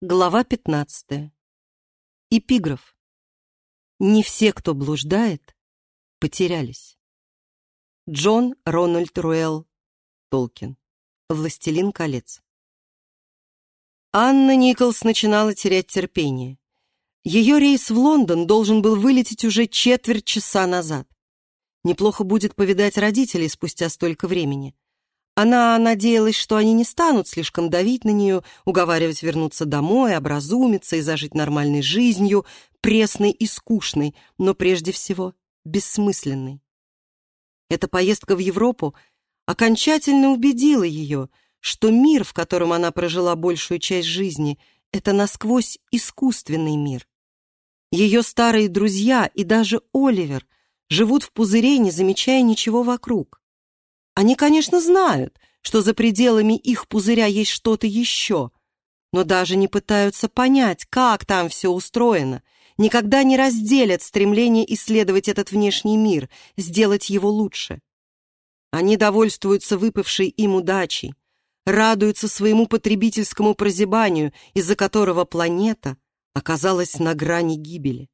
Глава 15. Эпиграф. Не все, кто блуждает, потерялись. Джон Рональд Руэлл Толкин. Властелин колец. Анна Николс начинала терять терпение. Ее рейс в Лондон должен был вылететь уже четверть часа назад. Неплохо будет повидать родителей спустя столько времени. Она надеялась, что они не станут слишком давить на нее, уговаривать вернуться домой, образумиться и зажить нормальной жизнью, пресной и скучной, но прежде всего бессмысленной. Эта поездка в Европу окончательно убедила ее, что мир, в котором она прожила большую часть жизни, это насквозь искусственный мир. Ее старые друзья и даже Оливер живут в пузыре, не замечая ничего вокруг. Они, конечно, знают, что за пределами их пузыря есть что-то еще, но даже не пытаются понять, как там все устроено, никогда не разделят стремление исследовать этот внешний мир, сделать его лучше. Они довольствуются выпавшей им удачей, радуются своему потребительскому прозябанию, из-за которого планета оказалась на грани гибели.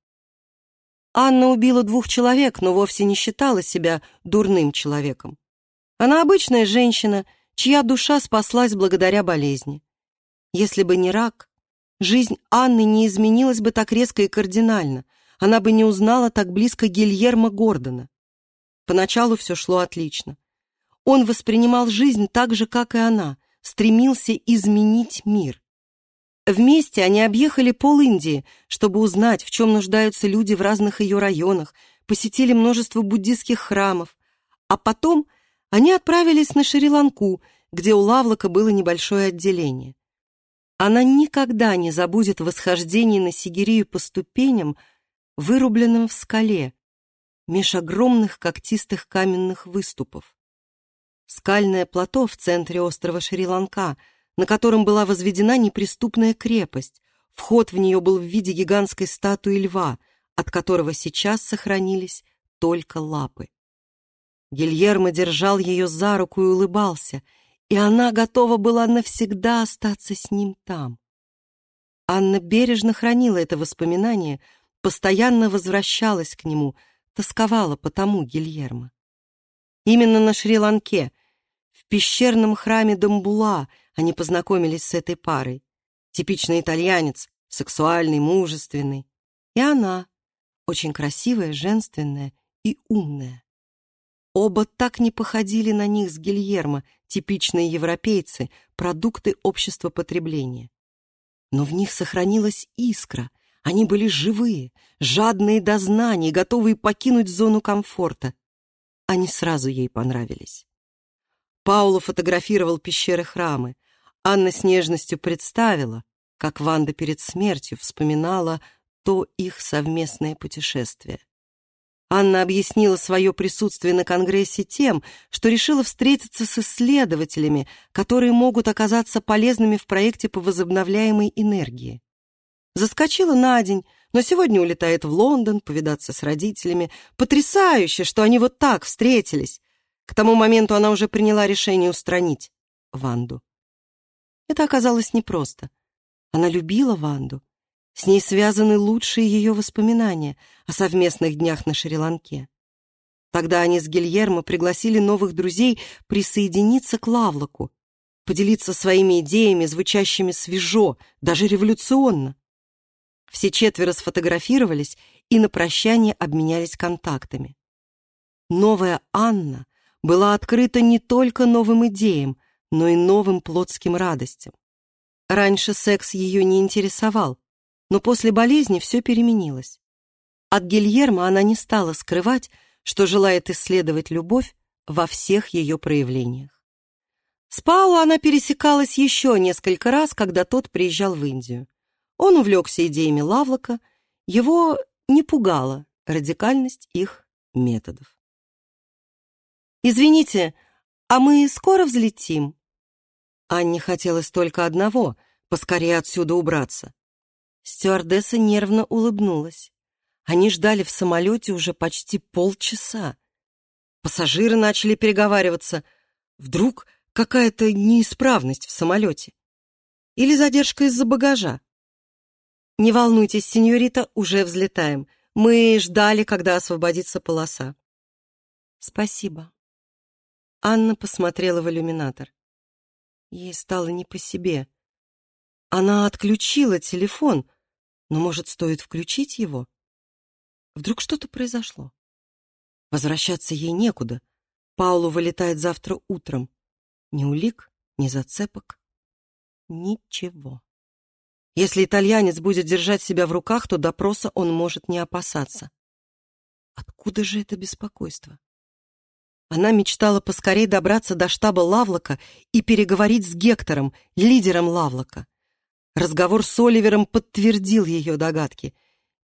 Анна убила двух человек, но вовсе не считала себя дурным человеком. Она обычная женщина, чья душа спаслась благодаря болезни. Если бы не рак, жизнь Анны не изменилась бы так резко и кардинально, она бы не узнала так близко Гильермо Гордона. Поначалу все шло отлично. Он воспринимал жизнь так же, как и она, стремился изменить мир. Вместе они объехали пол Индии, чтобы узнать, в чем нуждаются люди в разных ее районах, посетили множество буддийских храмов, а потом они отправились на Шри-Ланку, где у Лавлока было небольшое отделение. Она никогда не забудет восхождение на Сигирию по ступеням, вырубленным в скале, меж огромных когтистых каменных выступов. Скальное плато в центре острова Шри-Ланка, на котором была возведена неприступная крепость, вход в нее был в виде гигантской статуи льва, от которого сейчас сохранились только лапы. Гильермо держал ее за руку и улыбался, и она готова была навсегда остаться с ним там. Анна бережно хранила это воспоминание, постоянно возвращалась к нему, тосковала по тому Гильермо. Именно на Шри-Ланке, в пещерном храме Дамбула, они познакомились с этой парой. Типичный итальянец, сексуальный, мужественный. И она, очень красивая, женственная и умная. Оба так не походили на них с Гильермо, типичные европейцы, продукты общества потребления. Но в них сохранилась искра, они были живые, жадные до знаний, готовые покинуть зону комфорта. Они сразу ей понравились. Пауло фотографировал пещеры храмы. Анна с нежностью представила, как Ванда перед смертью вспоминала то их совместное путешествие. Анна объяснила свое присутствие на Конгрессе тем, что решила встретиться с исследователями, которые могут оказаться полезными в проекте по возобновляемой энергии. Заскочила на день, но сегодня улетает в Лондон повидаться с родителями. Потрясающе, что они вот так встретились. К тому моменту она уже приняла решение устранить Ванду. Это оказалось непросто. Она любила Ванду, с ней связаны лучшие ее воспоминания о совместных днях на Шри-Ланке. Тогда они с Гильермо пригласили новых друзей присоединиться к Лавлоку, поделиться своими идеями, звучащими свежо, даже революционно. Все четверо сфотографировались и на прощание обменялись контактами. Новая Анна была открыта не только новым идеям, но и новым плотским радостям. Раньше секс ее не интересовал, но после болезни все переменилось. От Гильермо она не стала скрывать, что желает исследовать любовь во всех ее проявлениях. С Пауло она пересекалась еще несколько раз, когда тот приезжал в Индию. Он увлекся идеями Лавлока, его не пугала радикальность их методов. «Извините, а мы скоро взлетим?» Анне хотелось только одного — поскорее отсюда убраться. Стюардесса нервно улыбнулась. Они ждали в самолете уже почти полчаса. Пассажиры начали переговариваться. Вдруг какая-то неисправность в самолете? Или задержка из-за багажа? Не волнуйтесь, сеньорита, уже взлетаем. Мы ждали, когда освободится полоса. Спасибо. Анна посмотрела в иллюминатор. Ей стало не по себе. Она отключила телефон, но, может, стоит включить его? Вдруг что-то произошло. Возвращаться ей некуда. Паулу вылетает завтра утром. Ни улик, ни зацепок. Ничего. Если итальянец будет держать себя в руках, то допроса он может не опасаться. Откуда же это беспокойство? Она мечтала поскорей добраться до штаба Лавлока и переговорить с Гектором, лидером Лавлока. Разговор с Оливером подтвердил ее догадки.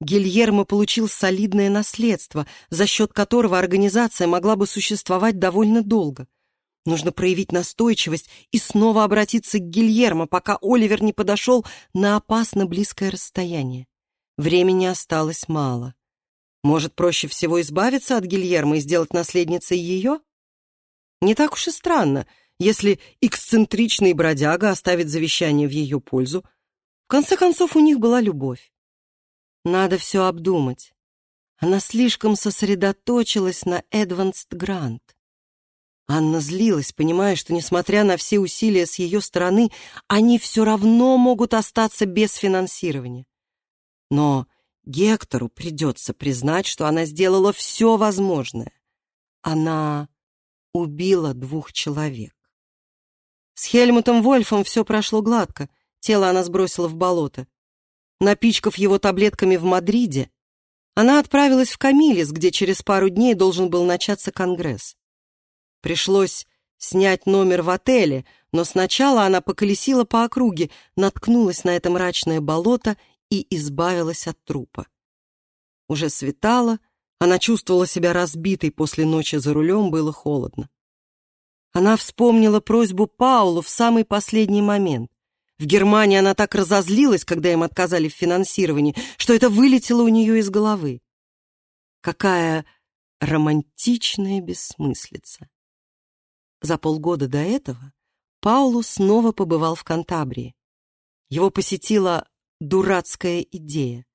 Гильермо получил солидное наследство, за счет которого организация могла бы существовать довольно долго. Нужно проявить настойчивость и снова обратиться к Гильермо, пока Оливер не подошел на опасно близкое расстояние. Времени осталось мало. Может, проще всего избавиться от Гильермо и сделать наследницей ее? Не так уж и странно, если эксцентричный бродяга оставит завещание в ее пользу. Конце концов, у них была любовь. Надо все обдумать. Она слишком сосредоточилась на Эдванст Грант. Анна злилась, понимая, что, несмотря на все усилия с ее стороны, они все равно могут остаться без финансирования. Но Гектору придется признать, что она сделала все возможное. Она убила двух человек. С Хельмутом Вольфом все прошло гладко, тело она сбросила в болото. Напичкав его таблетками в Мадриде, она отправилась в Камилис, где через пару дней должен был начаться конгресс. Пришлось снять номер в отеле, но сначала она поколесила по округе, наткнулась на это мрачное болото и избавилась от трупа. Уже светало, она чувствовала себя разбитой после ночи за рулем, было холодно. Она вспомнила просьбу Паулу в самый последний момент. В Германии она так разозлилась, когда им отказали в финансировании, что это вылетело у нее из головы. Какая романтичная бессмыслица. За полгода до этого Паулу снова побывал в Кантабрии. Его посетила дурацкая идея.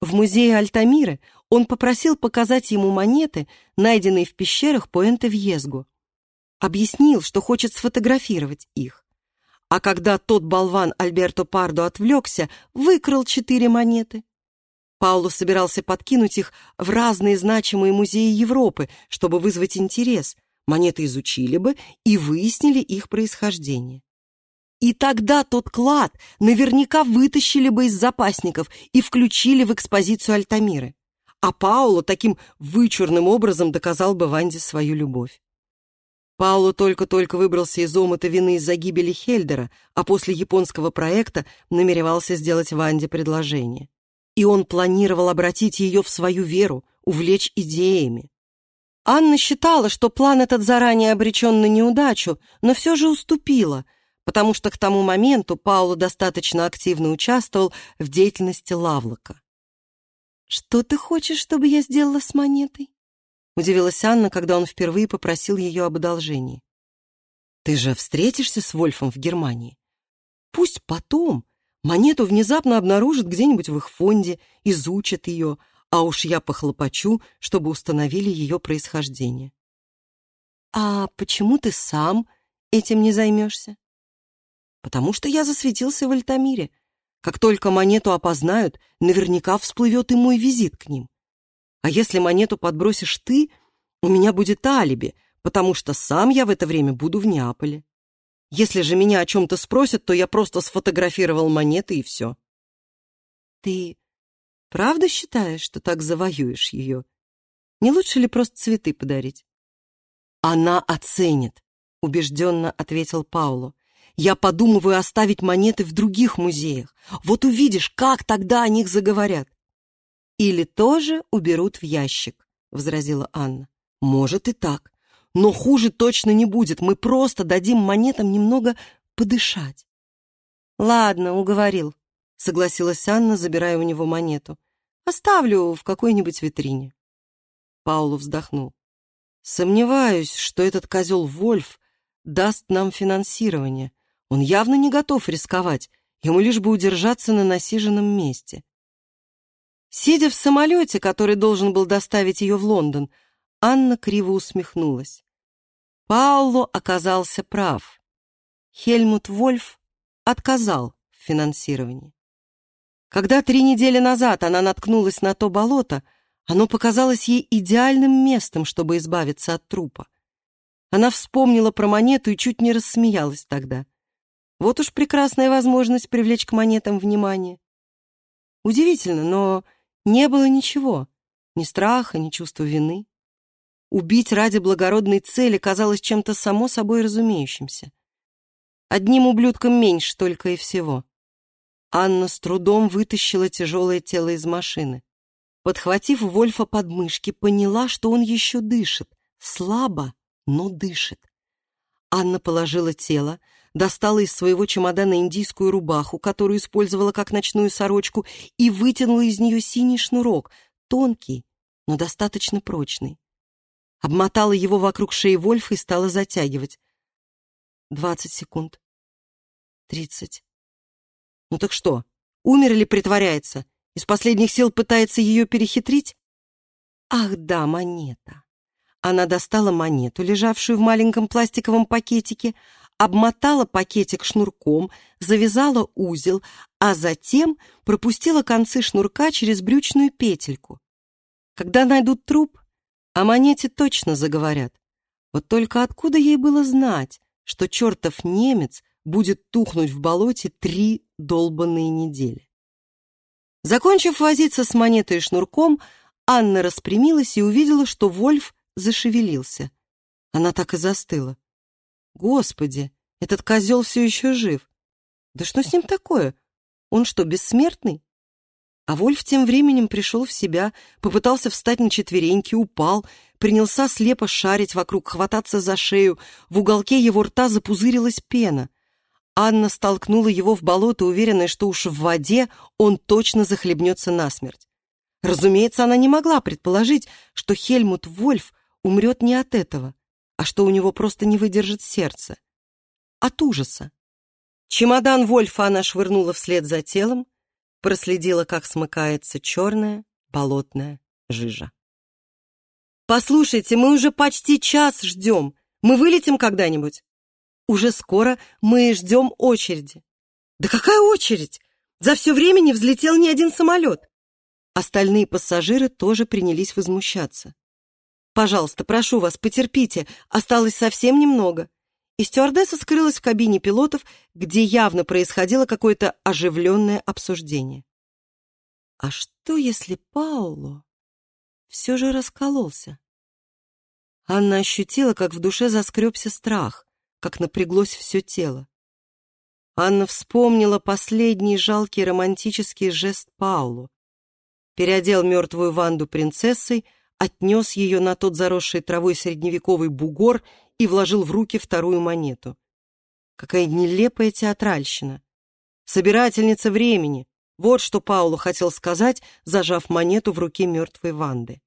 В музее Альтамиры он попросил показать ему монеты, найденные в пещерах Пуэнте-Вьезго. Объяснил, что хочет сфотографировать их. А когда тот болван Альберто Пардо отвлекся, выкрал четыре монеты. Пауло собирался подкинуть их в разные значимые музеи Европы, чтобы вызвать интерес, монеты изучили бы и выяснили их происхождение. И тогда тот клад наверняка вытащили бы из запасников и включили в экспозицию Альтамиры. А Пауло таким вычурным образом доказал бы Ванде свою любовь. Пауло только-только выбрался из омыта вины из-за гибели Хельдера, а после японского проекта намеревался сделать Ванде предложение. И он планировал обратить ее в свою веру, увлечь идеями. Анна считала, что план этот заранее обречен на неудачу, но все же уступила, потому что к тому моменту Пауло достаточно активно участвовал в деятельности Лавлока. «Что ты хочешь, чтобы я сделала с монетой?» — удивилась Анна, когда он впервые попросил ее об одолжении. «Ты же встретишься с Вольфом в Германии. Пусть потом монету внезапно обнаружат где-нибудь в их фонде, изучат ее, а уж я похлопочу, чтобы установили ее происхождение. А почему ты сам этим не займешься? Потому что я засветился в Альтамире. Как только монету опознают, наверняка всплывет и мой визит к ним. А если монету подбросишь ты, у меня будет алиби, потому что сам я в это время буду в Неаполе. Если же меня о чем-то спросят, то я просто сфотографировал монеты и все. Ты Правда считаешь, что так завоюешь ее? Не лучше ли просто цветы подарить? Она оценит, убежденно ответил Пауло. Я подумываю оставить монеты в других музеях. Вот увидишь, как тогда о них заговорят. Или тоже уберут в ящик, возразила Анна. Может и так. Но хуже точно не будет. Мы просто дадим монетам немного подышать. Ладно, уговорил, согласилась Анна, забирая у него монету. Оставлю в какой-нибудь витрине. Паулу вздохнул. Сомневаюсь, что этот козел Вольф даст нам финансирование. Он явно не готов рисковать, Ему лишь бы удержаться на насиженном месте. Сидя в самолете, который должен был доставить ее в Лондон, Анна криво усмехнулась. Пауло оказался прав. Хельмут Вольф отказал в финансировании. Когда три недели назад она наткнулась на то болото, оно показалось ей идеальным местом, чтобы избавиться от трупа. Она вспомнила про монету и чуть не рассмеялась тогда. Вот уж прекрасная возможность привлечь к монетам внимание. Удивительно, но не было ничего, ни страха, ни чувства вины. Убить ради благородной цели казалось чем-то само собой разумеющимся. Одним ублюдком меньше только и всего. Анна с трудом вытащила тяжелое тело из машины. Подхватив Вольфа под мышки, поняла, что он еще дышит. Слабо, но дышит. Анна положила тело, достала из своего чемодана индийскую рубаху, которую использовала как ночную сорочку, и вытянула из нее синий шнурок, тонкий, но достаточно прочный. Обмотала его вокруг шеи Вольфа и стала затягивать. Двадцать секунд. Тридцать. Ну так что, умер или притворяется? Из последних сил пытается ее перехитрить? Ах да, монета. Она достала монету, лежавшую в маленьком пластиковом пакетике, обмотала пакетик шнурком, завязала узел, а затем пропустила концы шнурка через брючную петельку. Когда найдут труп, о монете точно заговорят. Вот только откуда ей было знать, что чертов немец будет тухнуть в болоте три долбанные недели. Закончив возиться с монетой и шнурком, Анна распрямилась и увидела, что Вольф зашевелился. Она так и застыла. Господи, этот козел все еще жив. Да что с ним такое? Он что, бессмертный? А Вольф тем временем пришел в себя, попытался встать на четвереньки, упал, принялся слепо шарить вокруг, хвататься за шею. В уголке его рта запузырилась пена. Анна столкнула его в болото, уверенная, что уж в воде он точно захлебнется насмерть. Разумеется, она не могла предположить, что Хельмут Вольф умрет не от этого, а что у него просто не выдержит сердце. От ужаса. Чемодан Вольфа она швырнула вслед за телом, проследила, как смыкается черная болотная жижа. «Послушайте, мы уже почти час ждем. Мы вылетим когда-нибудь?» «Уже скоро мы ждем очереди». «Да какая очередь? За все время не взлетел ни один самолет». Остальные пассажиры тоже принялись возмущаться. «Пожалуйста, прошу вас, потерпите, осталось совсем немного и стюардесса скрылась в кабине пилотов, где явно происходило какое-то оживленное обсуждение. А что, если Пауло все же раскололся? Анна ощутила, как в душе заскребся страх, как напряглось все тело. Анна вспомнила последний жалкий романтический жест Паулу. Переодел мертвую Ванду принцессой, отнес ее на тот заросший травой средневековый бугор и вложил в руки вторую монету. Какая нелепая театральщина! Собирательница времени! Вот что Пауло хотел сказать, зажав монету в руке мертвой Ванды.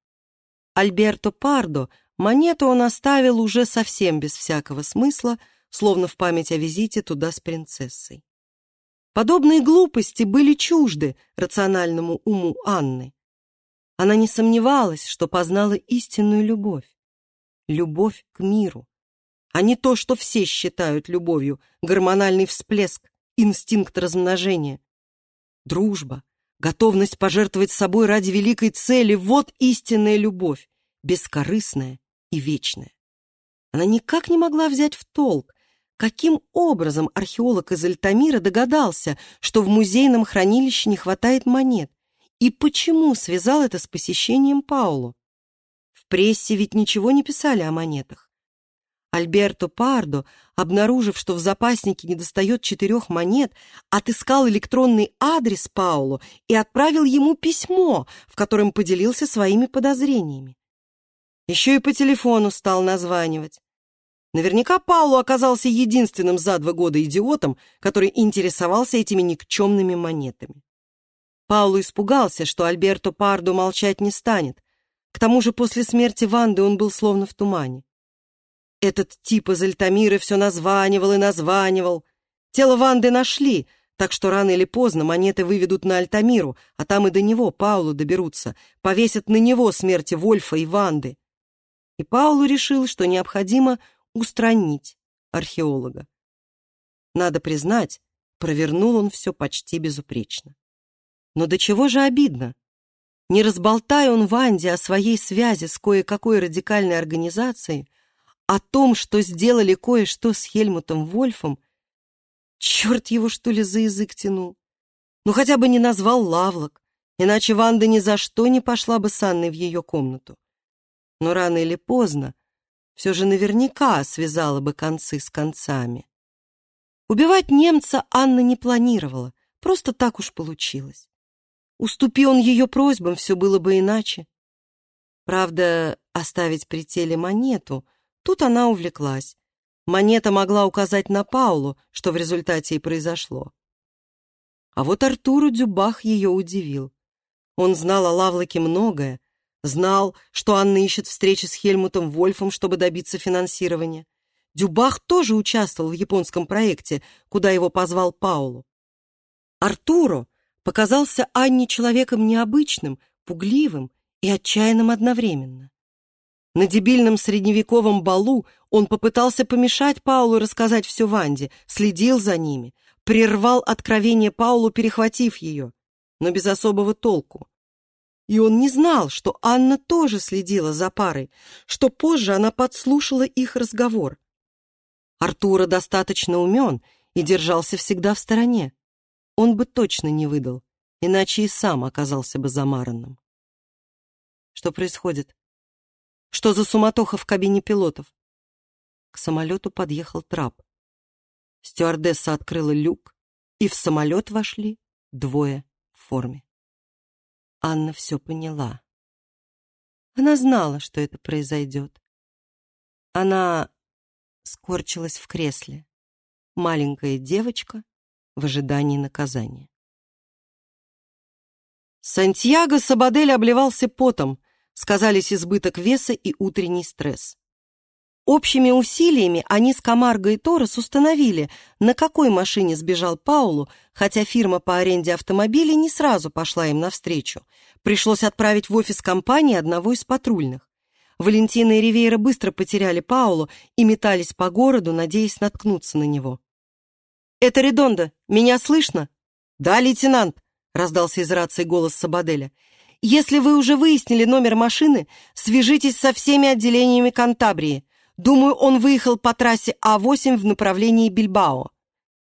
Альберто Пардо монету он оставил уже совсем без всякого смысла, словно в память о визите туда с принцессой. Подобные глупости были чужды рациональному уму Анны. Она не сомневалась, что познала истинную любовь. Любовь к миру а не то, что все считают любовью, гормональный всплеск, инстинкт размножения. Дружба, готовность пожертвовать собой ради великой цели — вот истинная любовь, бескорыстная и вечная. Она никак не могла взять в толк, каким образом археолог из Альтамира догадался, что в музейном хранилище не хватает монет, и почему связал это с посещением Паулу. В прессе ведь ничего не писали о монетах. Альберто Пардо, обнаружив, что в запаснике недостает четырех монет, отыскал электронный адрес Паулу и отправил ему письмо, в котором поделился своими подозрениями. Еще и по телефону стал названивать. Наверняка Паулу оказался единственным за два года идиотом, который интересовался этими никчемными монетами. Паулу испугался, что Альберто Пардо молчать не станет. К тому же после смерти Ванды он был словно в тумане. Этот тип из Альтамира все названивал и названивал. Тело Ванды нашли, так что рано или поздно монеты выведут на Альтамиру, а там и до него, Паулу, доберутся, повесят на него смерти Вольфа и Ванды. И Паулу решил, что необходимо устранить археолога. Надо признать, провернул он все почти безупречно. Но до чего же обидно? Не разболтая он Ванде о своей связи с кое-какой радикальной организацией, о том, что сделали кое-что с Хельмутом Вольфом, черт его, что ли, за язык тянул. Ну, хотя бы не назвал Лавлок, иначе Ванда ни за что не пошла бы с Анной в ее комнату. Но рано или поздно все же наверняка связала бы концы с концами. Убивать немца Анна не планировала, просто так уж получилось. Уступи он ее просьбам, все было бы иначе. Правда, оставить при теле монету, тут она увлеклась. Монета могла указать на Паулу, что в результате и произошло. А вот Артуру Дюбах ее удивил. Он знал о Лавлоке многое, знал, что Анна ищет встречи с Хельмутом Вольфом, чтобы добиться финансирования. Дюбах тоже участвовал в японском проекте, куда его позвал Паулу. Артуро показался Анне человеком необычным, пугливым и отчаянным одновременно. На дебильном средневековом балу он попытался помешать Паулу рассказать все Ванде, следил за ними, прервал откровение Паулу, перехватив ее, но без особого толку. И он не знал, что Анна тоже следила за парой, что позже она подслушала их разговор. Артура достаточно умен и держался всегда в стороне. Он бы точно не выдал, иначе и сам оказался бы замаранным. Что происходит? Что за суматоха в кабине пилотов? К самолету подъехал трап. Стюардесса открыла люк, и в самолет вошли двое в форме. Анна все поняла. Она знала, что это произойдет. Она скорчилась в кресле. Маленькая девочка в ожидании наказания. Сантьяго Сабадель обливался потом, сказались избыток веса и утренний стресс. Общими усилиями они с Камарго и Торрес установили, на какой машине сбежал Паулу, хотя фирма по аренде автомобилей не сразу пошла им навстречу. Пришлось отправить в офис компании одного из патрульных. Валентина и Ривейра быстро потеряли Паулу и метались по городу, надеясь наткнуться на него. «Это Редонда. Меня слышно?» «Да, лейтенант», — раздался из рации голос Сабаделя. «Если вы уже выяснили номер машины, свяжитесь со всеми отделениями Кантабрии. Думаю, он выехал по трассе А8 в направлении Бильбао».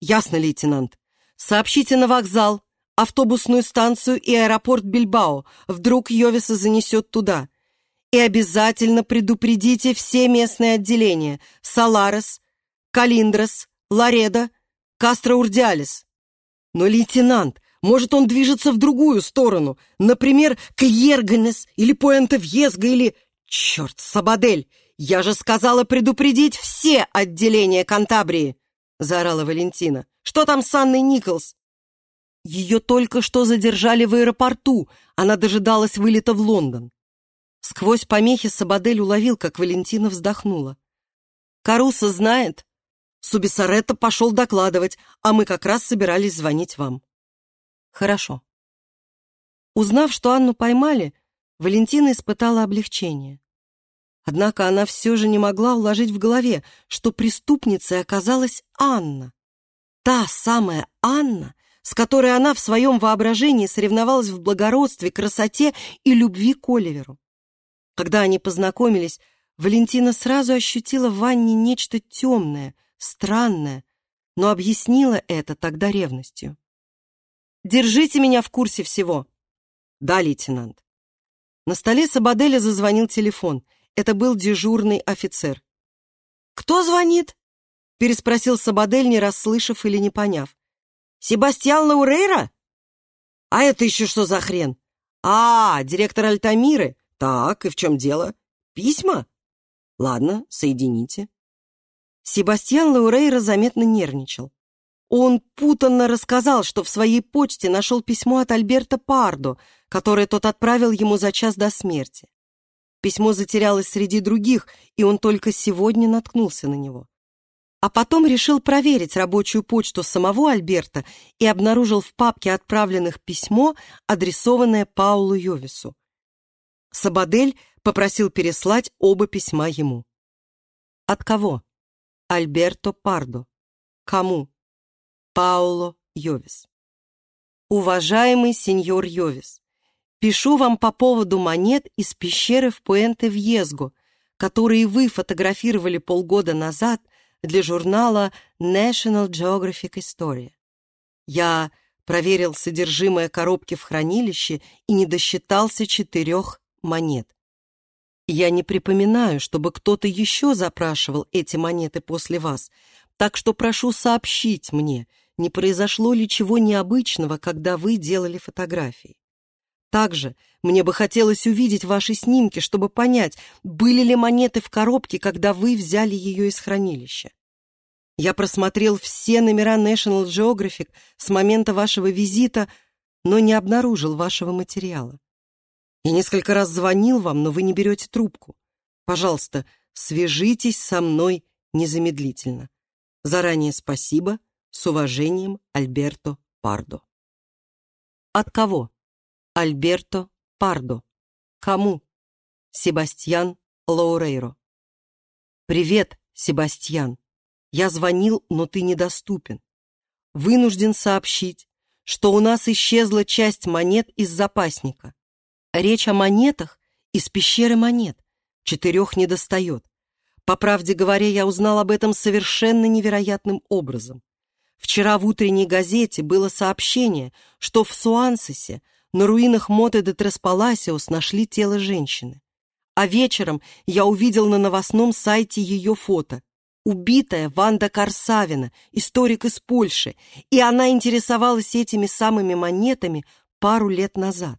«Ясно, лейтенант. Сообщите на вокзал, автобусную станцию и аэропорт Бильбао. Вдруг Йовиса занесет туда. И обязательно предупредите все местные отделения – Саларес, Калиндрос, Ларедо, Кастро-Урдиалес. Но, лейтенант, может, он движется в другую сторону, например, к Ергенес или Пуэнто-Вьезго или... Черт, Сабадель, я же сказала предупредить все отделения Кантабрии, заорала Валентина. Что там с Анной Николс? Ее только что задержали в аэропорту, она дожидалась вылета в Лондон. Сквозь помехи Сабадель уловил, как Валентина вздохнула. «Каруса знает. Субисаретто пошел докладывать, а мы как раз собирались звонить вам». «Хорошо». Узнав, что Анну поймали, Валентина испытала облегчение. Однако она все же не могла уложить в голове, что преступницей оказалась Анна. Та самая Анна, с которой она в своем воображении соревновалась в благородстве, красоте и любви к Оливеру. Когда они познакомились, Валентина сразу ощутила в Анне нечто темное, странное, но объяснила это тогда ревностью. «Держите меня в курсе всего!» «Да, лейтенант». На столе Сабаделя зазвонил телефон. Это был дежурный офицер. «Кто звонит?» — переспросил Сабадель, не расслышав или не поняв. «Себастьян Лаурейра? А это еще что за хрен? А, директор Альтамиры? «Так, и в чем дело? Письма? Ладно, соедините». Себастьян Лаурейра заметно нервничал. Он путанно рассказал, что в своей почте нашел письмо от Альберта Пардо, которое тот отправил ему за час до смерти. Письмо затерялось среди других, и он только сегодня наткнулся на него. а потом решил проверить рабочую почту самого Альберта и обнаружил в папке отправленных письмо, адресованное Паулу Йовису. Сабадель попросил переслать оба письма ему. От кого? Альберто Пардо. Кому? Пауло Йовис. Уважаемый сеньор Йовис, пишу вам по поводу монет из пещеры в Пуэнте-Вьезго, которые вы фотографировали полгода назад – для журнала National Geographic History. Я проверил содержимое коробки в хранилище и не досчитался четырех монет. Я не припоминаю, чтобы кто-то еще запрашивал эти монеты после вас, так что прошу сообщить мне, не произошло ли чего необычного, когда вы делали фотографии. Также мне бы хотелось увидеть ваши снимки, чтобы понять, были ли монеты в коробке, когда вы взяли ее из хранилища. Я просмотрел все номера National Geographic с момента вашего визита, но не обнаружил вашего материала. Я несколько раз звонил вам, но вы не берете трубку. Пожалуйста, свяжитесь со мной незамедлительно. Заранее спасибо. С уважением, Альберто Пардо. От кого? Альберто Пардо. Кому? Себастьян Лаурейро. Привет, Себастьян. Я звонил, но ты недоступен. Вынужден сообщить, что у нас исчезла часть монет из запасника. Речь о монетах из пещеры монет. Четырех недостает. По правде говоря, я узнал об этом совершенно невероятным образом. Вчера в утренней газете было сообщение, что в Суансесе на руинах Моте де Треспаласиос нашли тело женщины. А вечером я увидел на новостном сайте ее фото. Убитая Ванда Корсавина, историк из Польши, и она интересовалась этими самыми монетами пару лет назад.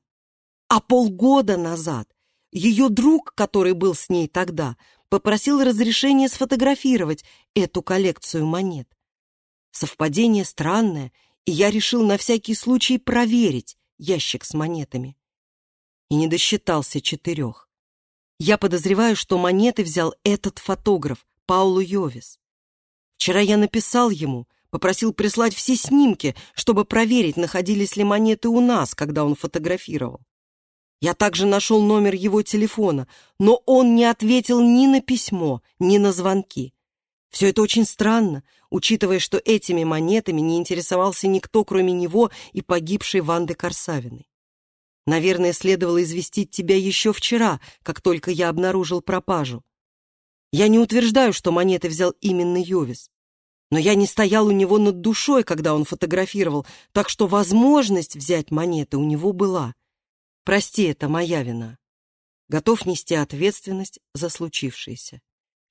А полгода назад ее друг, который был с ней тогда, попросил разрешения сфотографировать эту коллекцию монет. Совпадение странное, и я решил на всякий случай проверить, ящик с монетами. И не досчитался четырех. Я подозреваю, что монеты взял этот фотограф, Паулу Йовис. Вчера я написал ему, попросил прислать все снимки, чтобы проверить, находились ли монеты у нас, когда он фотографировал. Я также нашел номер его телефона, но он не ответил ни на письмо, ни на звонки. Все это очень странно, учитывая, что этими монетами не интересовался никто, кроме него и погибшей Ванды Корсавиной. Наверное, следовало известить тебя еще вчера, как только я обнаружил пропажу. Я не утверждаю, что монеты взял именно Йовис. Но я не стоял у него над душой, когда он фотографировал, так что возможность взять монеты у него была. Прости, это моя вина. Готов нести ответственность за случившееся.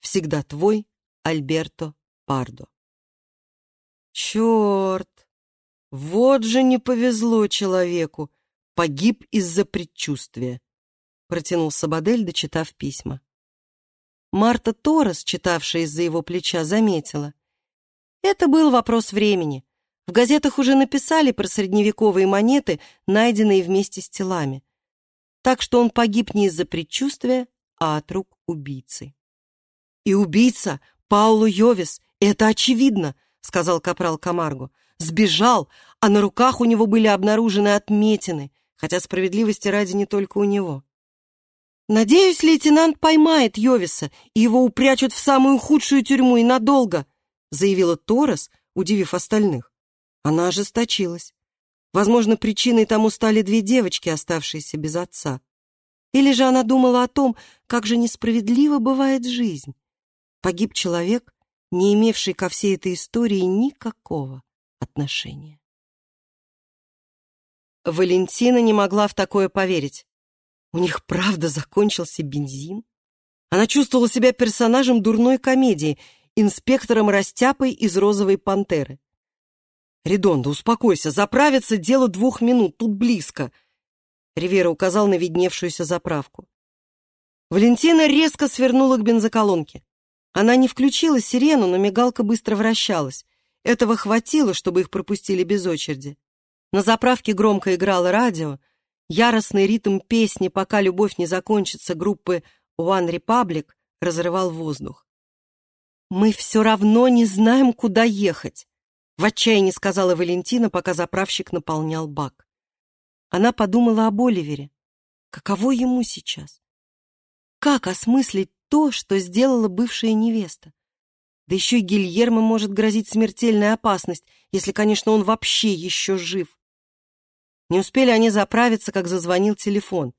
Всегда твой Альберто Пардо. Черт! Вот же не повезло человеку! Погиб из-за предчувствия. Протянул Сабадель, дочитав письма. Марта Торрес, читавшая из-за его плеча, заметила. Это был вопрос времени. В газетах уже написали про средневековые монеты, найденные вместе с телами. Так что он погиб не из-за предчувствия, а от рук убийцы. И убийца Паулу Йовис, это очевидно, сказал капрал Камарго. Сбежал, а на руках у него были обнаружены отметины, хотя справедливости ради не только у него. «Надеюсь, лейтенант поймает Йовиса и его упрячут в самую худшую тюрьму и надолго», заявила Торрес, удивив остальных. Она ожесточилась. Возможно, причиной тому стали две девочки, оставшиеся без отца. Или же она думала о том, как же несправедлива бывает жизнь. Погиб человек, не имевший ко всей этой истории никакого отношения. Валентина не могла в такое поверить. У них правда закончился бензин? Она чувствовала себя персонажем дурной комедии, инспектором Растяпой из «Розовой пантеры». «Редонда, успокойся, заправиться дело двух минут, тут близко», Ривера указал на видневшуюся заправку. Валентина резко свернула к бензоколонке. Она не включила сирену, но мигалка быстро вращалась. Этого хватило, чтобы их пропустили без очереди. На заправке громко играло радио. Яростный ритм песни «Пока любовь не закончится» группы One Republic разрывал воздух. «Мы все равно не знаем, куда ехать», — в отчаянии сказала Валентина, пока заправщик наполнял бак. Она подумала об Оливере. Каково ему сейчас? Как осмыслить то, что сделала бывшая невеста? Да еще и Гильермо может грозить смертельная опасность, если, конечно, он вообще еще жив. Не успели они заправиться, как зазвонил телефон.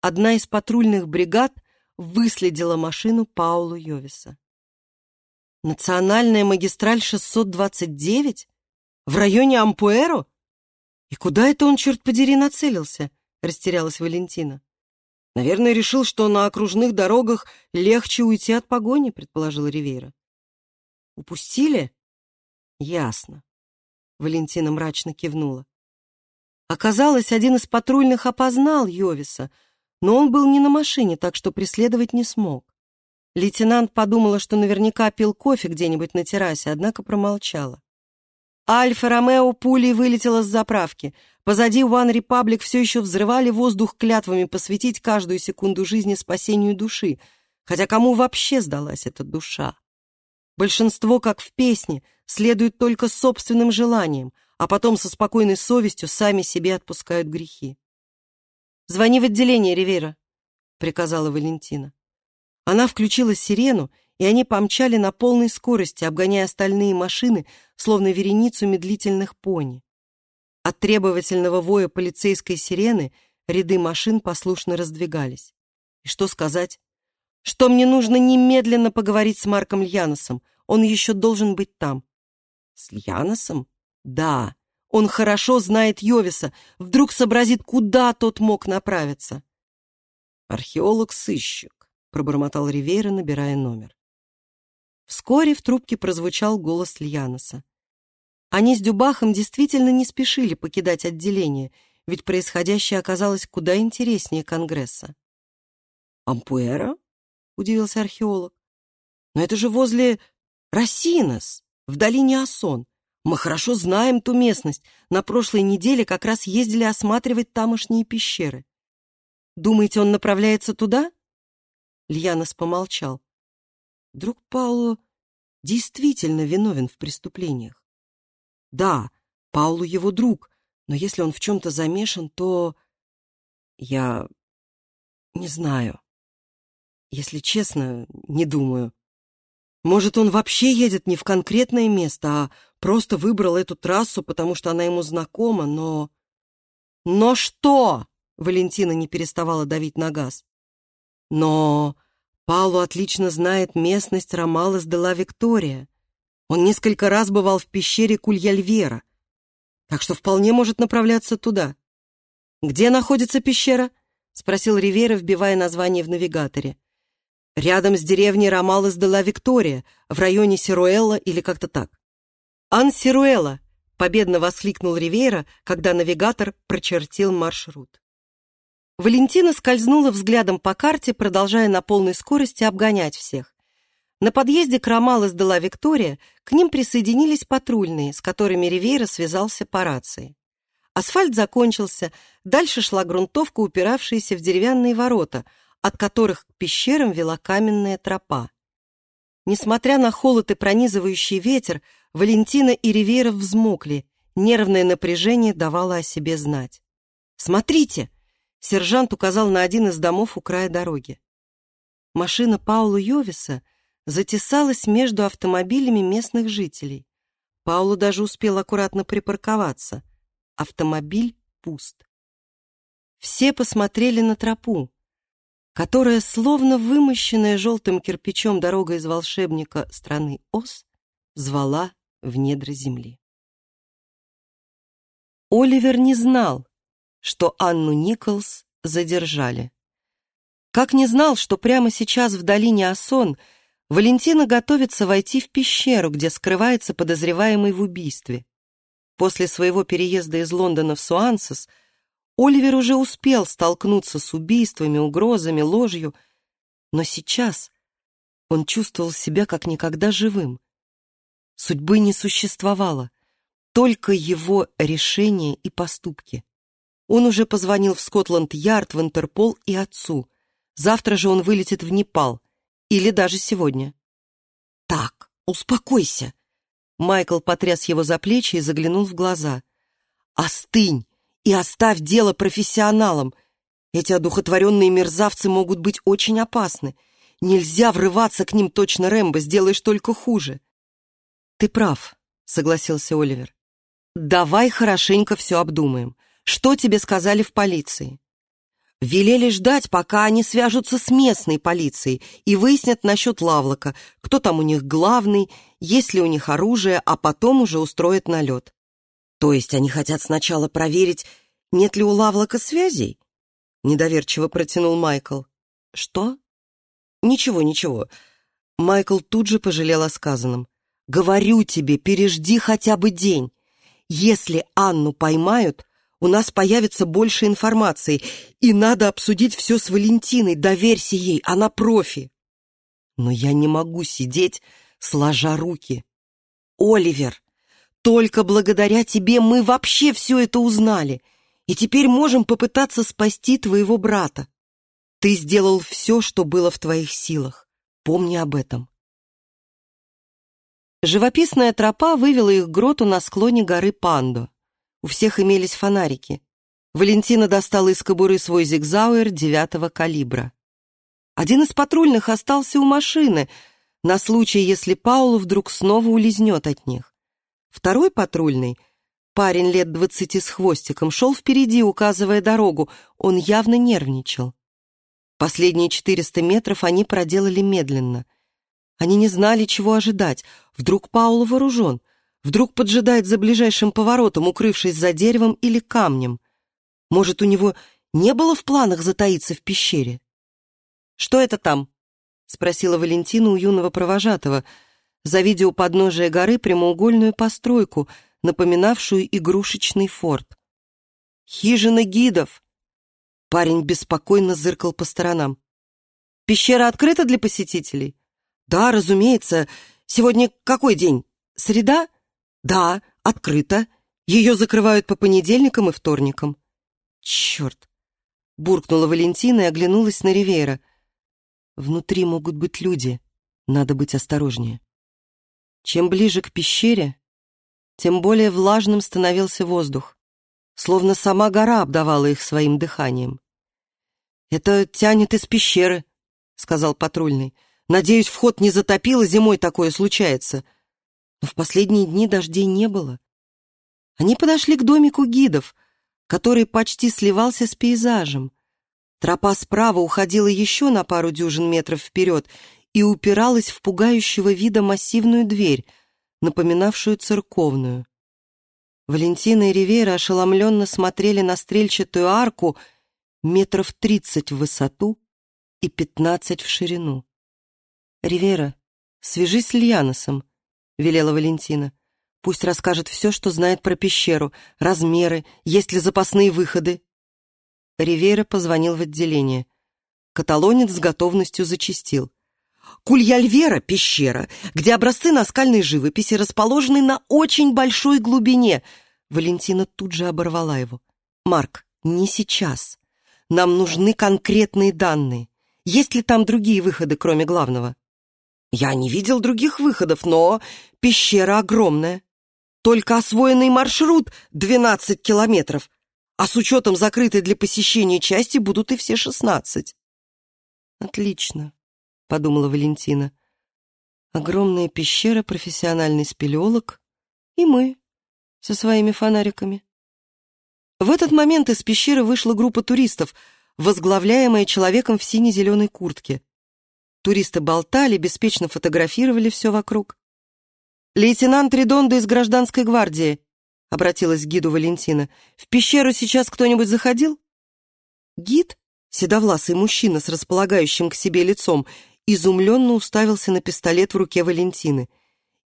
Одна из патрульных бригад выследила машину Паулу Йовиса. Национальная магистраль 629? В районе Ампуэро? И куда это он, черт подери, нацелился? Растерялась Валентина. Наверное, решил, что на окружных дорогах легче уйти от погони, предположила Ривейра. Упустили? Ясно. Валентина мрачно кивнула. Оказалось, один из патрульных опознал Йовиса, но он был не на машине, так что преследовать не смог. Лейтенант подумала, что наверняка пил кофе где-нибудь на террасе, однако промолчала. Альфа-Ромео пулей вылетела с заправки. Позади One Republic все еще взрывали воздух клятвами посвятить каждую секунду жизни спасению души. Хотя кому вообще сдалась эта душа? Большинство, как в песне, следует только собственным желаниям, а потом со спокойной совестью сами себе отпускают грехи. «Звони в отделение, Ривера», — приказала Валентина. Она включила сирену, и они помчали на полной скорости, обгоняя остальные машины, словно вереницу медлительных пони. От требовательного воя полицейской сирены ряды машин послушно раздвигались. И что сказать? Что мне нужно немедленно поговорить с Марком Льяносом. Он еще должен быть там. С Льяносом? Да. Он хорошо знает Йовиса. Вдруг сообразит, куда тот мог направиться. Археолог-сыщик пробормотал Ривейра, набирая номер. Вскоре в трубке прозвучал голос Льяноса. Они с Дюбахом действительно не спешили покидать отделение, ведь происходящее оказалось куда интереснее Конгресса. «Ампуэра?» — удивился археолог. «Но это же возле Росинос, в долине Осон. Мы хорошо знаем ту местность. На прошлой неделе как раз ездили осматривать тамошние пещеры. Думаете, он направляется туда?» Льянос помолчал. Друг Пауло действительно виновен в преступлениях. Да, Паулу его друг, но если он в чем-то замешан, то... Я не знаю. Если честно, не думаю. Может, он вообще едет не в конкретное место, а просто выбрал эту трассу, потому что она ему знакома, но... Но что? Валентина не переставала давить на газ. Но Пауло отлично знает местность Ромалес де ла Виктория. Он несколько раз бывал в пещере Кульяльвера, так что вполне может направляться туда. «Где находится пещера?» — спросил Ривера, вбивая название в навигаторе. «Рядом с деревней Ромалес де ла Виктория, в районе Сируэлла или как-то так». «Ан Сируэлла!» — победно воскликнул Ривейра, когда навигатор прочертил маршрут. Валентина скользнула взглядом по карте, продолжая на полной скорости обгонять всех. На подъезде к Ромалес де ла Виктория к ним присоединились патрульные, с которыми Ривейра связался по рации. Асфальт закончился, дальше шла грунтовка, упиравшаяся в деревянные ворота, от которых к пещерам вела каменная тропа. Несмотря на холод и пронизывающий ветер, Валентина и Ривейра взмокли, нервное напряжение давало о себе знать. «Смотрите!» Сержант указал на один из домов у края дороги. Машина Паулу Йовиса затесалась между автомобилями местных жителей. Паулу даже успел аккуратно припарковаться. Автомобиль пуст. Все посмотрели на тропу, которая, словно вымощенная желтым кирпичом дорога из волшебника страны Оз, звала в недра земли. Оливер не знал, что Анну Николс задержали. Как не знал, что прямо сейчас в долине Осон Валентина готовится войти в пещеру, где скрывается подозреваемый в убийстве. После своего переезда из Лондона в Суансес Оливер уже успел столкнуться с убийствами, угрозами, ложью, но сейчас он чувствовал себя как никогда живым. Судьбы не существовало, только его решения и поступки. Он уже позвонил в Скотланд-Ярд, в Интерпол и отцу. Завтра же он вылетит в Непал. Или даже сегодня. Так, Успокойся!» Майкл потряс его за плечи и заглянул в глаза. «Остынь и оставь дело профессионалам. Эти одухотворенные мерзавцы могут быть очень опасны. Нельзя врываться к ним точно Рэмбо, сделаешь только хуже». «Ты прав», — согласился Оливер. «Давай хорошенько все обдумаем. Что тебе сказали в полиции?» Велели ждать, пока они свяжутся с местной полицией и выяснят насчет Лавлока, кто там у них главный, есть ли у них оружие, а потом уже устроят налет. То есть они хотят сначала проверить, нет ли у Лавлока связей? Недоверчиво протянул Майкл. Что? Ничего, ничего. Майкл тут же пожалел о сказанном. Говорю тебе, пережди хотя бы день. Если Анну поймают, у нас появится больше информации, и надо обсудить все с Валентиной. Доверься ей, она профи. Но я не могу сидеть, сложа руки. Оливер, только благодаря тебе мы вообще все это узнали, и теперь можем попытаться спасти твоего брата. Ты сделал все, что было в твоих силах. Помни об этом. Живописная тропа вывела их к гроту на склоне горы Пандо. У всех имелись фонарики. Валентина достала из кобуры свой зигзауэр девятого калибра. Один из патрульных остался у машины на случай, если Паулу вдруг снова улизнет от них. Второй патрульный, парень лет двадцати с хвостиком, шел впереди, указывая дорогу. Он явно нервничал. Последние четыреста метров они проделали медленно. Они не знали, чего ожидать. Вдруг Паул вооружен — Вдруг поджидает за ближайшим поворотом, укрывшись за деревом или камнем. Может, у него не было в планах затаиться в пещере? «Что это там?» — спросила Валентина у юного провожатого, завидя у подножия горы прямоугольную постройку, напоминавшую игрушечный форт. «Хижина гидов!» Парень беспокойно зыркал по сторонам. «Пещера открыта для посетителей?» «Да, разумеется. Сегодня какой день? Среда?» «Да, открыто. Ее закрывают по понедельникам и вторникам». «Черт!» — буркнула Валентина и оглянулась на Ривейра. «Внутри могут быть люди. Надо быть осторожнее». Чем ближе к пещере, тем более влажным становился воздух, словно сама гора обдавала их своим дыханием. «Это тянет из пещеры», — сказал патрульный. «Надеюсь, вход не затопило, зимой такое случается но в последние дни дождей не было. Они подошли к домику гидов, который почти сливался с пейзажем. Тропа справа уходила еще на пару дюжин метров вперед и упиралась в пугающего вида массивную дверь, напоминавшую церковную. Валентина и Ривейра ошеломленно смотрели на стрельчатую арку метров тридцать в высоту и пятнадцать в ширину. «Ривейра, свяжись с Льяносом», — велела Валентина. «Пусть расскажет все, что знает про пещеру, размеры, есть ли запасные выходы». Ривейра позвонил в отделение. Каталонец с готовностью зачистил. Кульяльвера — пещера, где образцы наскальной живописи расположены на очень большой глубине. Валентина тут же оборвала его. «Марк, не сейчас. Нам нужны конкретные данные. Есть ли там другие выходы, кроме главного?» Я не видел других выходов, но пещера огромная. Только освоенный маршрут 12 километров, а с учетом закрытой для посещения части будут и все 16. Отлично, подумала Валентина. Огромная пещера, профессиональный спелеолог и мы со своими фонариками. В этот момент из пещеры вышла группа туристов, возглавляемая человеком в сине-зеленой куртке. Туристы болтали, беспечно фотографировали все вокруг. «Лейтенант Редондо из гражданской гвардии», — обратилась к гиду Валентина. «В пещеру сейчас кто-нибудь заходил?» Гид, седовласый мужчина с располагающим к себе лицом, изумленно уставился на пистолет в руке Валентины.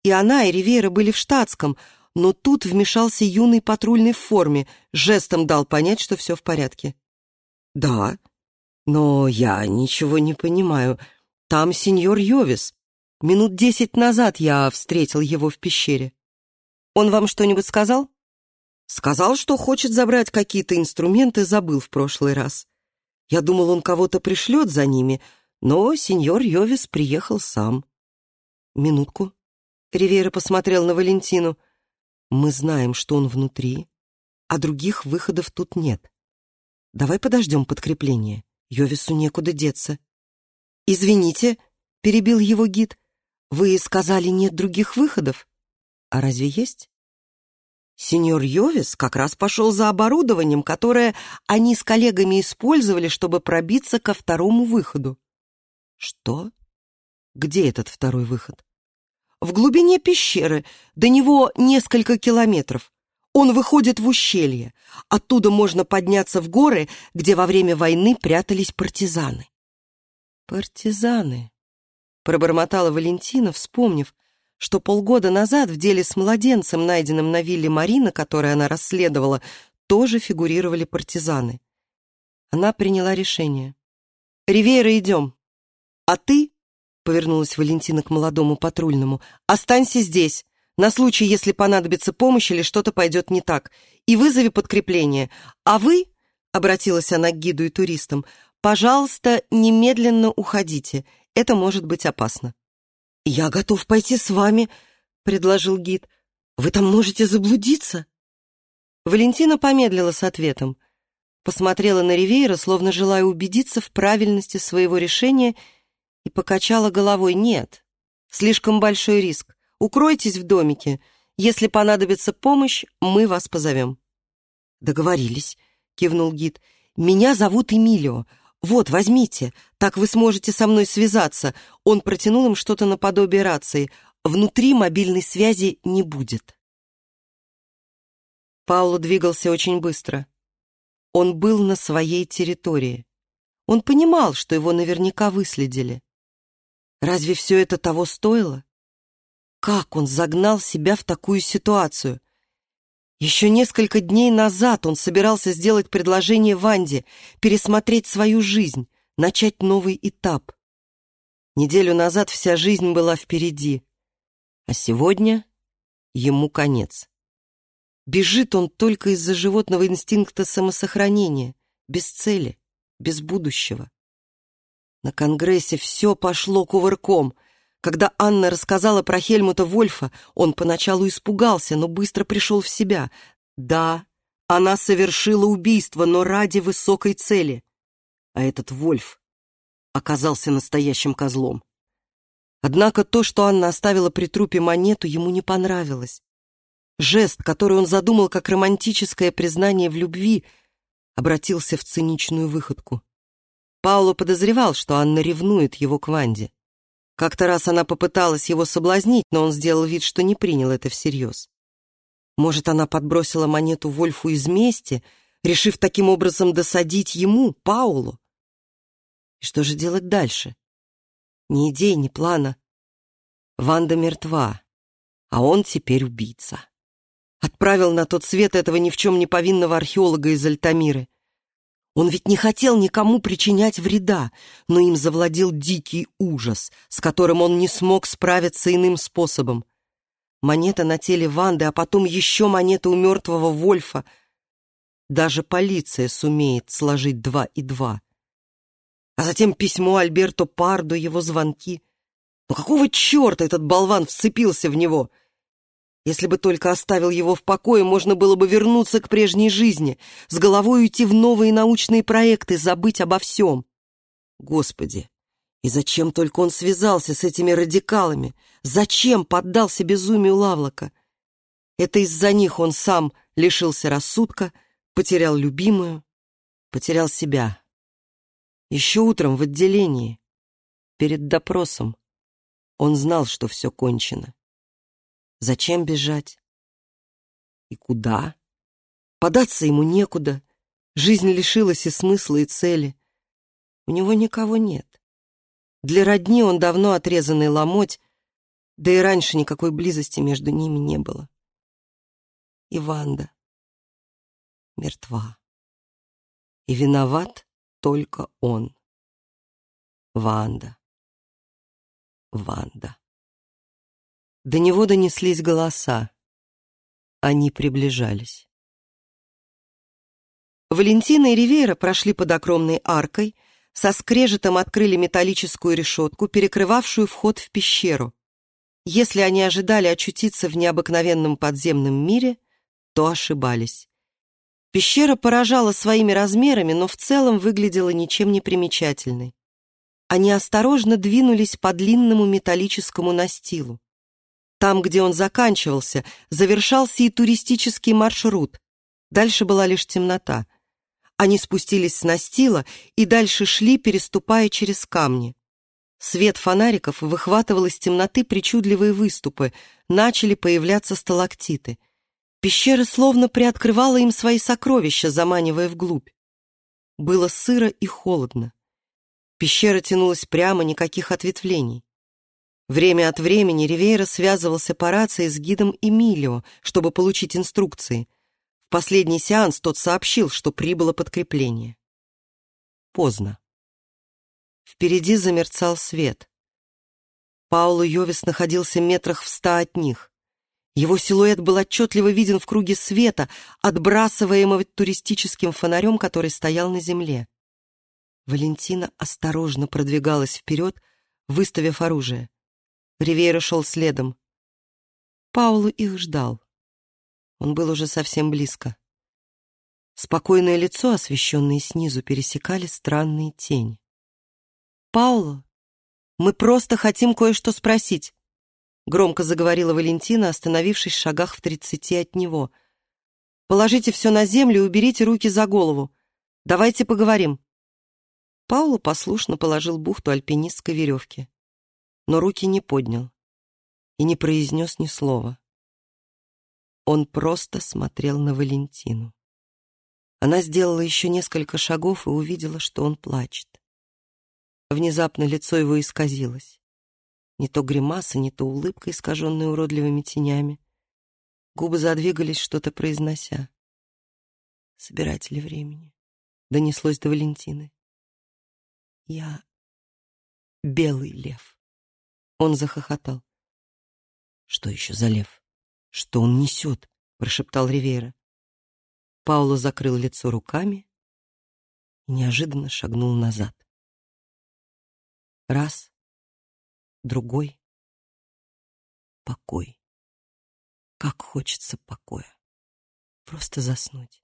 И она, и Ривейра были в штатском, но тут вмешался юный патрульный в форме, жестом дал понять, что все в порядке. «Да, но я ничего не понимаю», там сеньор Йовис. Минут десять назад я встретил его в пещере. Он вам что-нибудь сказал? Сказал, что хочет забрать какие-то инструменты, забыл в прошлый раз. Я думал, он кого-то пришлет за ними, но сеньор Йовис приехал сам. Минутку. Ривейра посмотрел на Валентину. «Мы знаем, что он внутри, а других выходов тут нет. Давай подождем подкрепления. Йовису некуда деться». «Извините», — перебил его гид, — «вы сказали, нет других выходов? А разве есть?» Сеньор Йовис как раз пошел за оборудованием, которое они с коллегами использовали, чтобы пробиться ко второму выходу. Что? Где этот второй выход? В глубине пещеры, до него несколько километров. Он выходит в ущелье. Оттуда можно подняться в горы, где во время войны прятались партизаны. «Партизаны», — пробормотала Валентина, вспомнив, что полгода назад в деле с младенцем, найденным на вилле Марина, которое она расследовала, тоже фигурировали партизаны. Она приняла решение. «Ривейра, идем. А ты, — повернулась Валентина к молодому патрульному, — останься здесь, на случай, если понадобится помощь или что-то пойдет не так, и вызови подкрепление. А вы, — обратилась она к гиду и туристам, — пожалуйста, немедленно уходите, это может быть опасно. «Я готов пойти с вами», — предложил гид. «Вы там можете заблудиться». Валентина помедлила с ответом. Посмотрела на Ривейра, словно желая убедиться в правильности своего решения, и покачала головой «нет». Слишком большой риск. Укройтесь в домике. Если понадобится помощь, мы вас позовем. Договорились, кивнул гид. Меня зовут Эмилио. «Вот, возьмите, так вы сможете со мной связаться». Он протянул им что-то наподобие рации. «Внутри мобильной связи не будет». Пауло двигался очень быстро. Он был на своей территории. Он понимал, что его наверняка выследили. Разве все это того стоило? Как он загнал себя в такую ситуацию? Еще несколько дней назад он собирался сделать предложение Ванде, пересмотреть свою жизнь, начать новый этап. Неделю назад вся жизнь была впереди, а сегодня ему конец. Бежит он только из-за животного инстинкта самосохранения, без цели, без будущего. На Конгрессе все пошло кувырком — когда Анна рассказала про Хельмута Вольфа, он поначалу испугался, но быстро пришел в себя. Да, она совершила убийство, но ради высокой цели. А этот Вольф оказался настоящим козлом. Однако то, что Анна оставила при трупе монету, ему не понравилось. Жест, который он задумал как романтическое признание в любви, обратился в циничную выходку. Пауло подозревал, что Анна ревнует его к Ванде. Как-то раз она попыталась его соблазнить, но он сделал вид, что не принял это всерьез. Может, она подбросила монету Вольфу из мести, решив таким образом досадить ему, Паулу? И что же делать дальше? Ни идей, ни плана. Ванда мертва, а он теперь убийца. Отправил на тот свет этого ни в чем не повинного археолога из Альтамиры. Он ведь не хотел никому причинять вреда, но им завладел дикий ужас, с которым он не смог справиться иным способом. Монета на теле Ванды, а потом еще монета у мертвого Вольфа. Даже полиция сумеет сложить два и два. А затем письмо Альберто Пардо, его звонки. Но какого черта этот болван вцепился в него — если бы только оставил его в покое, можно было бы вернуться к прежней жизни, с головой уйти в новые научные проекты, забыть обо всем. Господи, и зачем только он связался с этими радикалами? Зачем поддался безумию Лавлока? Это из-за них он сам лишился рассудка, потерял любимую, потерял себя. Еще утром в отделении, перед допросом, он знал, что все кончено. Зачем бежать? И куда? Податься ему некуда. Жизнь лишилась и смысла, и цели. У него никого нет. Для родни он давно отрезанный ломоть, да и раньше никакой близости между ними не было. И Ванда мертва. И виноват только он. Ванда. Ванда. До него донеслись голоса. Они приближались. Валентина и Ривейра прошли под огромной аркой, со скрежетом открыли металлическую решетку, перекрывавшую вход в пещеру. Если они ожидали очутиться в необыкновенном подземном мире, то ошибались. Пещера поражала своими размерами, но в целом выглядела ничем не примечательной. Они осторожно двинулись по длинному металлическому настилу. Там, где он заканчивался, завершался и туристический маршрут. Дальше была лишь темнота. Они спустились с настила и дальше шли, переступая через камни. Свет фонариков выхватывал из темноты причудливые выступы, начали появляться сталактиты. Пещера словно приоткрывала им свои сокровища, заманивая вглубь. Было сыро и холодно. Пещера тянулась прямо, никаких ответвлений. Время от времени Ривейра связывался по рации с гидом Эмилио, чтобы получить инструкции. В последний сеанс тот сообщил, что прибыло подкрепление. Поздно. Впереди замерцал свет. Пауло Йовис находился метрах в ста от них. Его силуэт был отчетливо виден в круге света, отбрасываемого туристическим фонарем, который стоял на земле. Валентина осторожно продвигалась вперед, выставив оружие. Ривейра шел следом. Паулу их ждал. Он был уже совсем близко. Спокойное лицо, освещенное снизу, пересекали странные тени. «Пауло, мы просто хотим кое-что спросить», — громко заговорила Валентина, остановившись в шагах в тридцати от него. «Положите все на землю и уберите руки за голову. Давайте поговорим». Пауло послушно положил бухту альпинистской веревки, но руки не поднял и не произнес ни слова. Он просто смотрел на Валентину. Она сделала еще несколько шагов и увидела, что он плачет. Внезапно лицо его исказилось. Не то гримаса, не то улыбка, искаженная уродливыми тенями. Губы задвигались, что-то произнося. «Собиратели времени», — донеслось до Валентины. Я белый лев. Он захохотал. Что еще за лев? Что он несет? Прошептал Ривейра. Пауло закрыл лицо руками и неожиданно шагнул назад. Раз, другой. Покой. Как хочется покоя. Просто заснуть.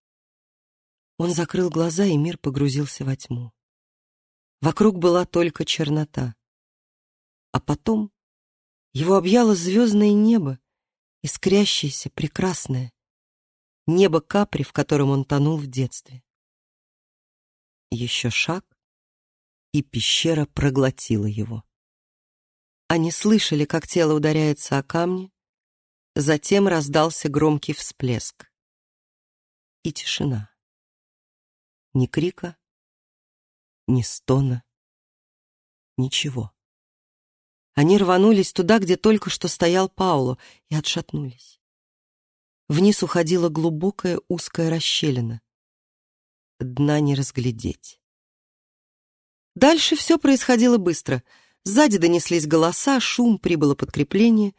Он закрыл глаза, и мир погрузился во тьму. Вокруг была только чернота. А потом его объяло звездное небо, искрящееся, прекрасное. Небо капри, в котором он тонул в детстве. Еще шаг, и пещера проглотила его. Они слышали, как тело ударяется о камни, затем раздался громкий всплеск. И тишина. Ни крика, ни стона, ничего. Они рванулись туда, где только что стоял Пауло, и отшатнулись. Вниз уходила глубокая узкая расщелина. Дна не разглядеть. Дальше все происходило быстро. Сзади донеслись голоса, шум, прибыло подкрепление.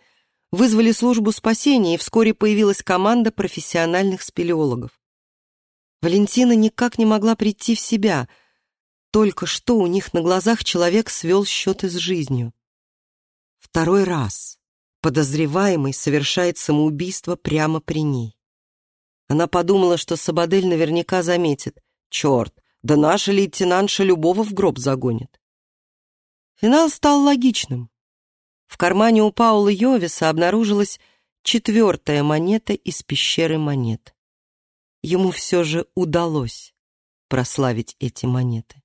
Вызвали службу спасения, и вскоре появилась команда профессиональных спелеологов. Валентина никак не могла прийти в себя — только что у них на глазах человек свел счеты с жизнью. Второй раз подозреваемый совершает самоубийство прямо при ней. Она подумала, что Сабадель наверняка заметит. Черт, да наша лейтенантша любого в гроб загонит. Финал стал логичным. В кармане у Паула Йовиса обнаружилась четвертая монета из пещеры монет. Ему все же удалось прославить эти монеты.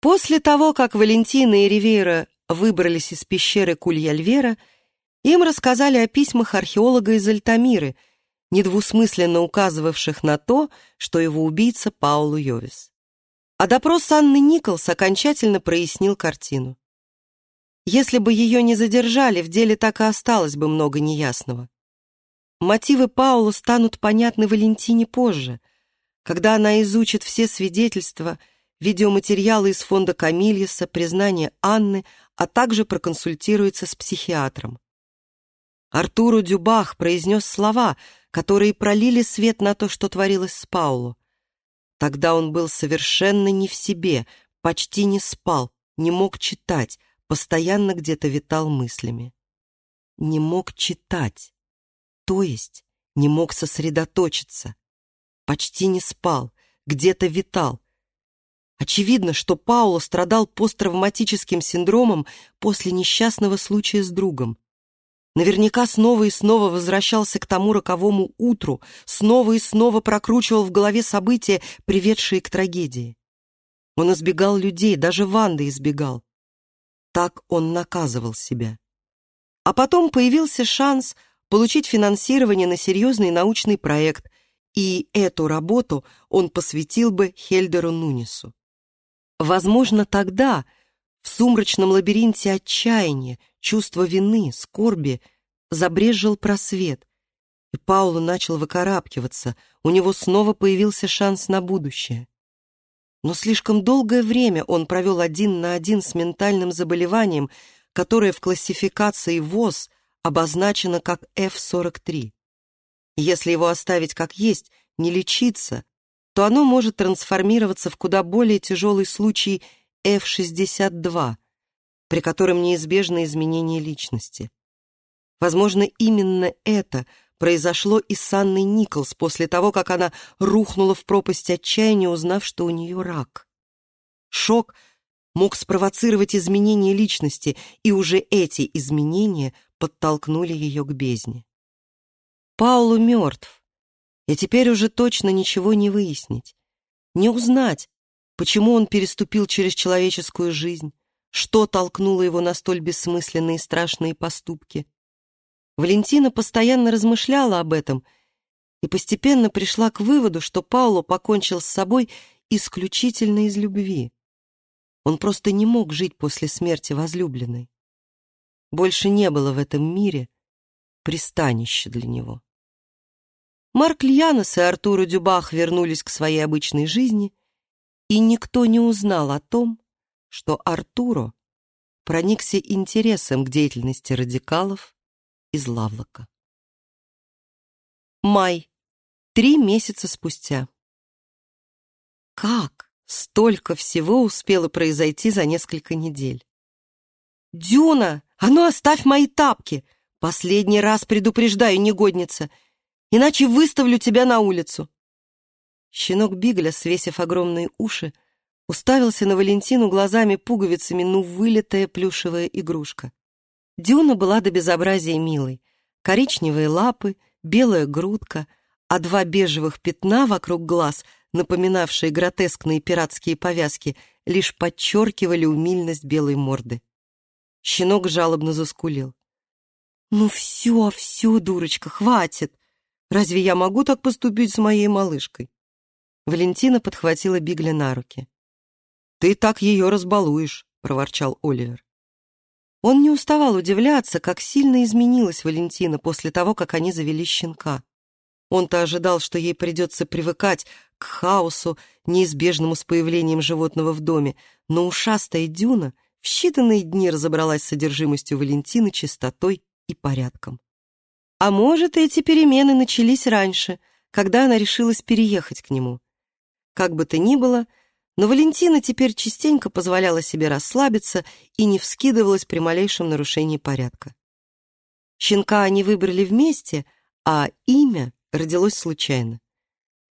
После того, как Валентина и Ривейра выбрались из пещеры Кульяльвера, им рассказали о письмах археолога из Альтамиры, недвусмысленно указывавших на то, что его убийца Паулу Йовис. А допрос Анны Николс окончательно прояснил картину. Если бы ее не задержали, в деле так и осталось бы много неясного. Мотивы Паулу станут понятны Валентине позже, когда она изучит все свидетельства видеоматериалы из фонда Камильеса, признание Анны, а также проконсультируется с психиатром. Артуру Дюбах произнес слова, которые пролили свет на то, что творилось с Пауло. Тогда он был совершенно не в себе, почти не спал, не мог читать, постоянно где-то витал мыслями. Не мог читать, то есть не мог сосредоточиться. Почти не спал, где-то витал. Очевидно, что Пауло страдал посттравматическим синдромом после несчастного случая с другом. Наверняка снова и снова возвращался к тому роковому утру, снова и снова прокручивал в голове события, приведшие к трагедии. Он избегал людей, даже Ванды избегал. Так он наказывал себя. А потом появился шанс получить финансирование на серьезный научный проект, и эту работу он посвятил бы Хельдеру Нунису. Возможно, тогда, в сумрачном лабиринте отчаяния, чувства вины, скорби, забрежил просвет, и Пауло начал выкарабкиваться, у него снова появился шанс на будущее. Но слишком долгое время он провел один на один с ментальным заболеванием, которое в классификации ВОЗ обозначено как F43. Если его оставить как есть, не лечиться, то оно может трансформироваться в куда более тяжелый случай F62, при котором неизбежно изменение личности. Возможно, именно это произошло и с Анной Николс после того, как она рухнула в пропасть отчаяния, узнав, что у нее рак. Шок мог спровоцировать изменение личности, и уже эти изменения подтолкнули ее к бездне. Паулу мертв, и теперь уже точно ничего не выяснить, не узнать, почему он переступил через человеческую жизнь, что толкнуло его на столь бессмысленные и страшные поступки. Валентина постоянно размышляла об этом и постепенно пришла к выводу, что Пауло покончил с собой исключительно из любви. Он просто не мог жить после смерти возлюбленной. Больше не было в этом мире пристанища для него. Марк Льянос и Артур Дюбах вернулись к своей обычной жизни, и никто не узнал о том, что Артуро проникся интересом к деятельности радикалов из Лавлока. Май. Три месяца спустя. Как столько всего успело произойти за несколько недель? «Дюна, а ну оставь мои тапки! Последний раз предупреждаю, негодница!» Иначе выставлю тебя на улицу. Щенок Бигля, свесив огромные уши, уставился на Валентину глазами-пуговицами, ну, вылитая плюшевая игрушка. Дюна была до безобразия милой. Коричневые лапы, белая грудка, а два бежевых пятна вокруг глаз, напоминавшие гротескные пиратские повязки, лишь подчеркивали умильность белой морды. Щенок жалобно заскулил. «Ну все, все, дурочка, хватит!» Разве я могу так поступить с моей малышкой?» Валентина подхватила Бигля на руки. «Ты так ее разбалуешь», — проворчал Оливер. Он не уставал удивляться, как сильно изменилась Валентина после того, как они завели щенка. Он-то ожидал, что ей придется привыкать к хаосу, неизбежному с появлением животного в доме, но ушастая Дюна в считанные дни разобралась с содержимостью Валентины чистотой и порядком. А может, эти перемены начались раньше, когда она решилась переехать к нему. Как бы то ни было, но Валентина теперь частенько позволяла себе расслабиться и не вскидывалась при малейшем нарушении порядка. Щенка они выбрали вместе, а имя родилось случайно.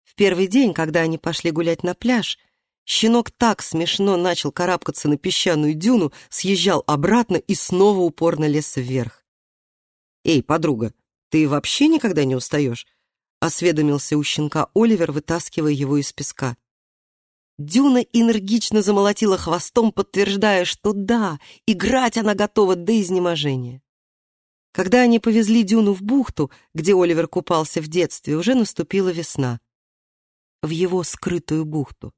В первый день, когда они пошли гулять на пляж, щенок так смешно начал карабкаться на песчаную дюну, съезжал обратно и снова упорно лез вверх. «Эй, подруга, «Ты вообще никогда не устаешь?» — осведомился у щенка Оливер, вытаскивая его из песка. Дюна энергично замолотила хвостом, подтверждая, что да, играть она готова до изнеможения. Когда они повезли Дюну в бухту, где Оливер купался в детстве, уже наступила весна. В его скрытую бухту.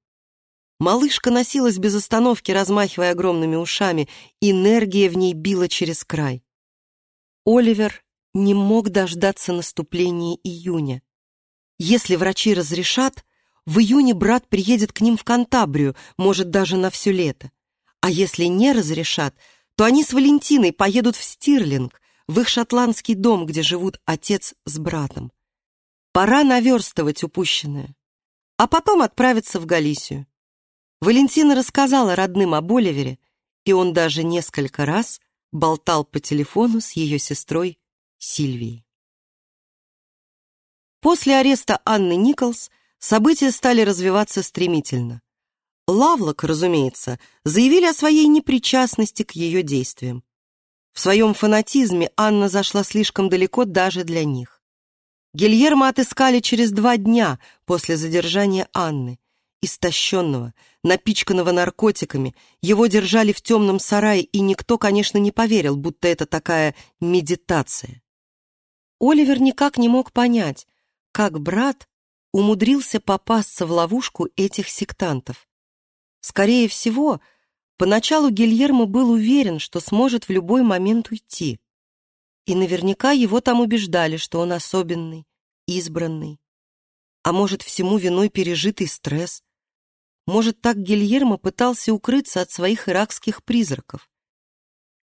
Малышка носилась без остановки, размахивая огромными ушами, энергия в ней била через край. Оливер не мог дождаться наступления июня. Если врачи разрешат, в июне брат приедет к ним в Кантабрию, может, даже на все лето. А если не разрешат, то они с Валентиной поедут в Стирлинг, в их шотландский дом, где живут отец с братом. Пора наверстывать упущенное, а потом отправиться в Галисию. Валентина рассказала родным об Оливере, и он даже несколько раз болтал по телефону с ее сестрой Сильвией. После ареста Анны Николс события стали развиваться стремительно. Лавлок, разумеется, заявили о своей непричастности к ее действиям. В своем фанатизме Анна зашла слишком далеко даже для них. Гильермо отыскали через два дня после задержания Анны. Истощенного, напичканного наркотиками, его держали в темном сарае, и никто, конечно, не поверил, будто это такая медитация. Оливер никак не мог понять, как брат умудрился попасться в ловушку этих сектантов. Скорее всего, поначалу Гильермо был уверен, что сможет в любой момент уйти. И наверняка его там убеждали, что он особенный, избранный. А может, всему виной пережитый стресс. Может, так Гильермо пытался укрыться от своих иракских призраков.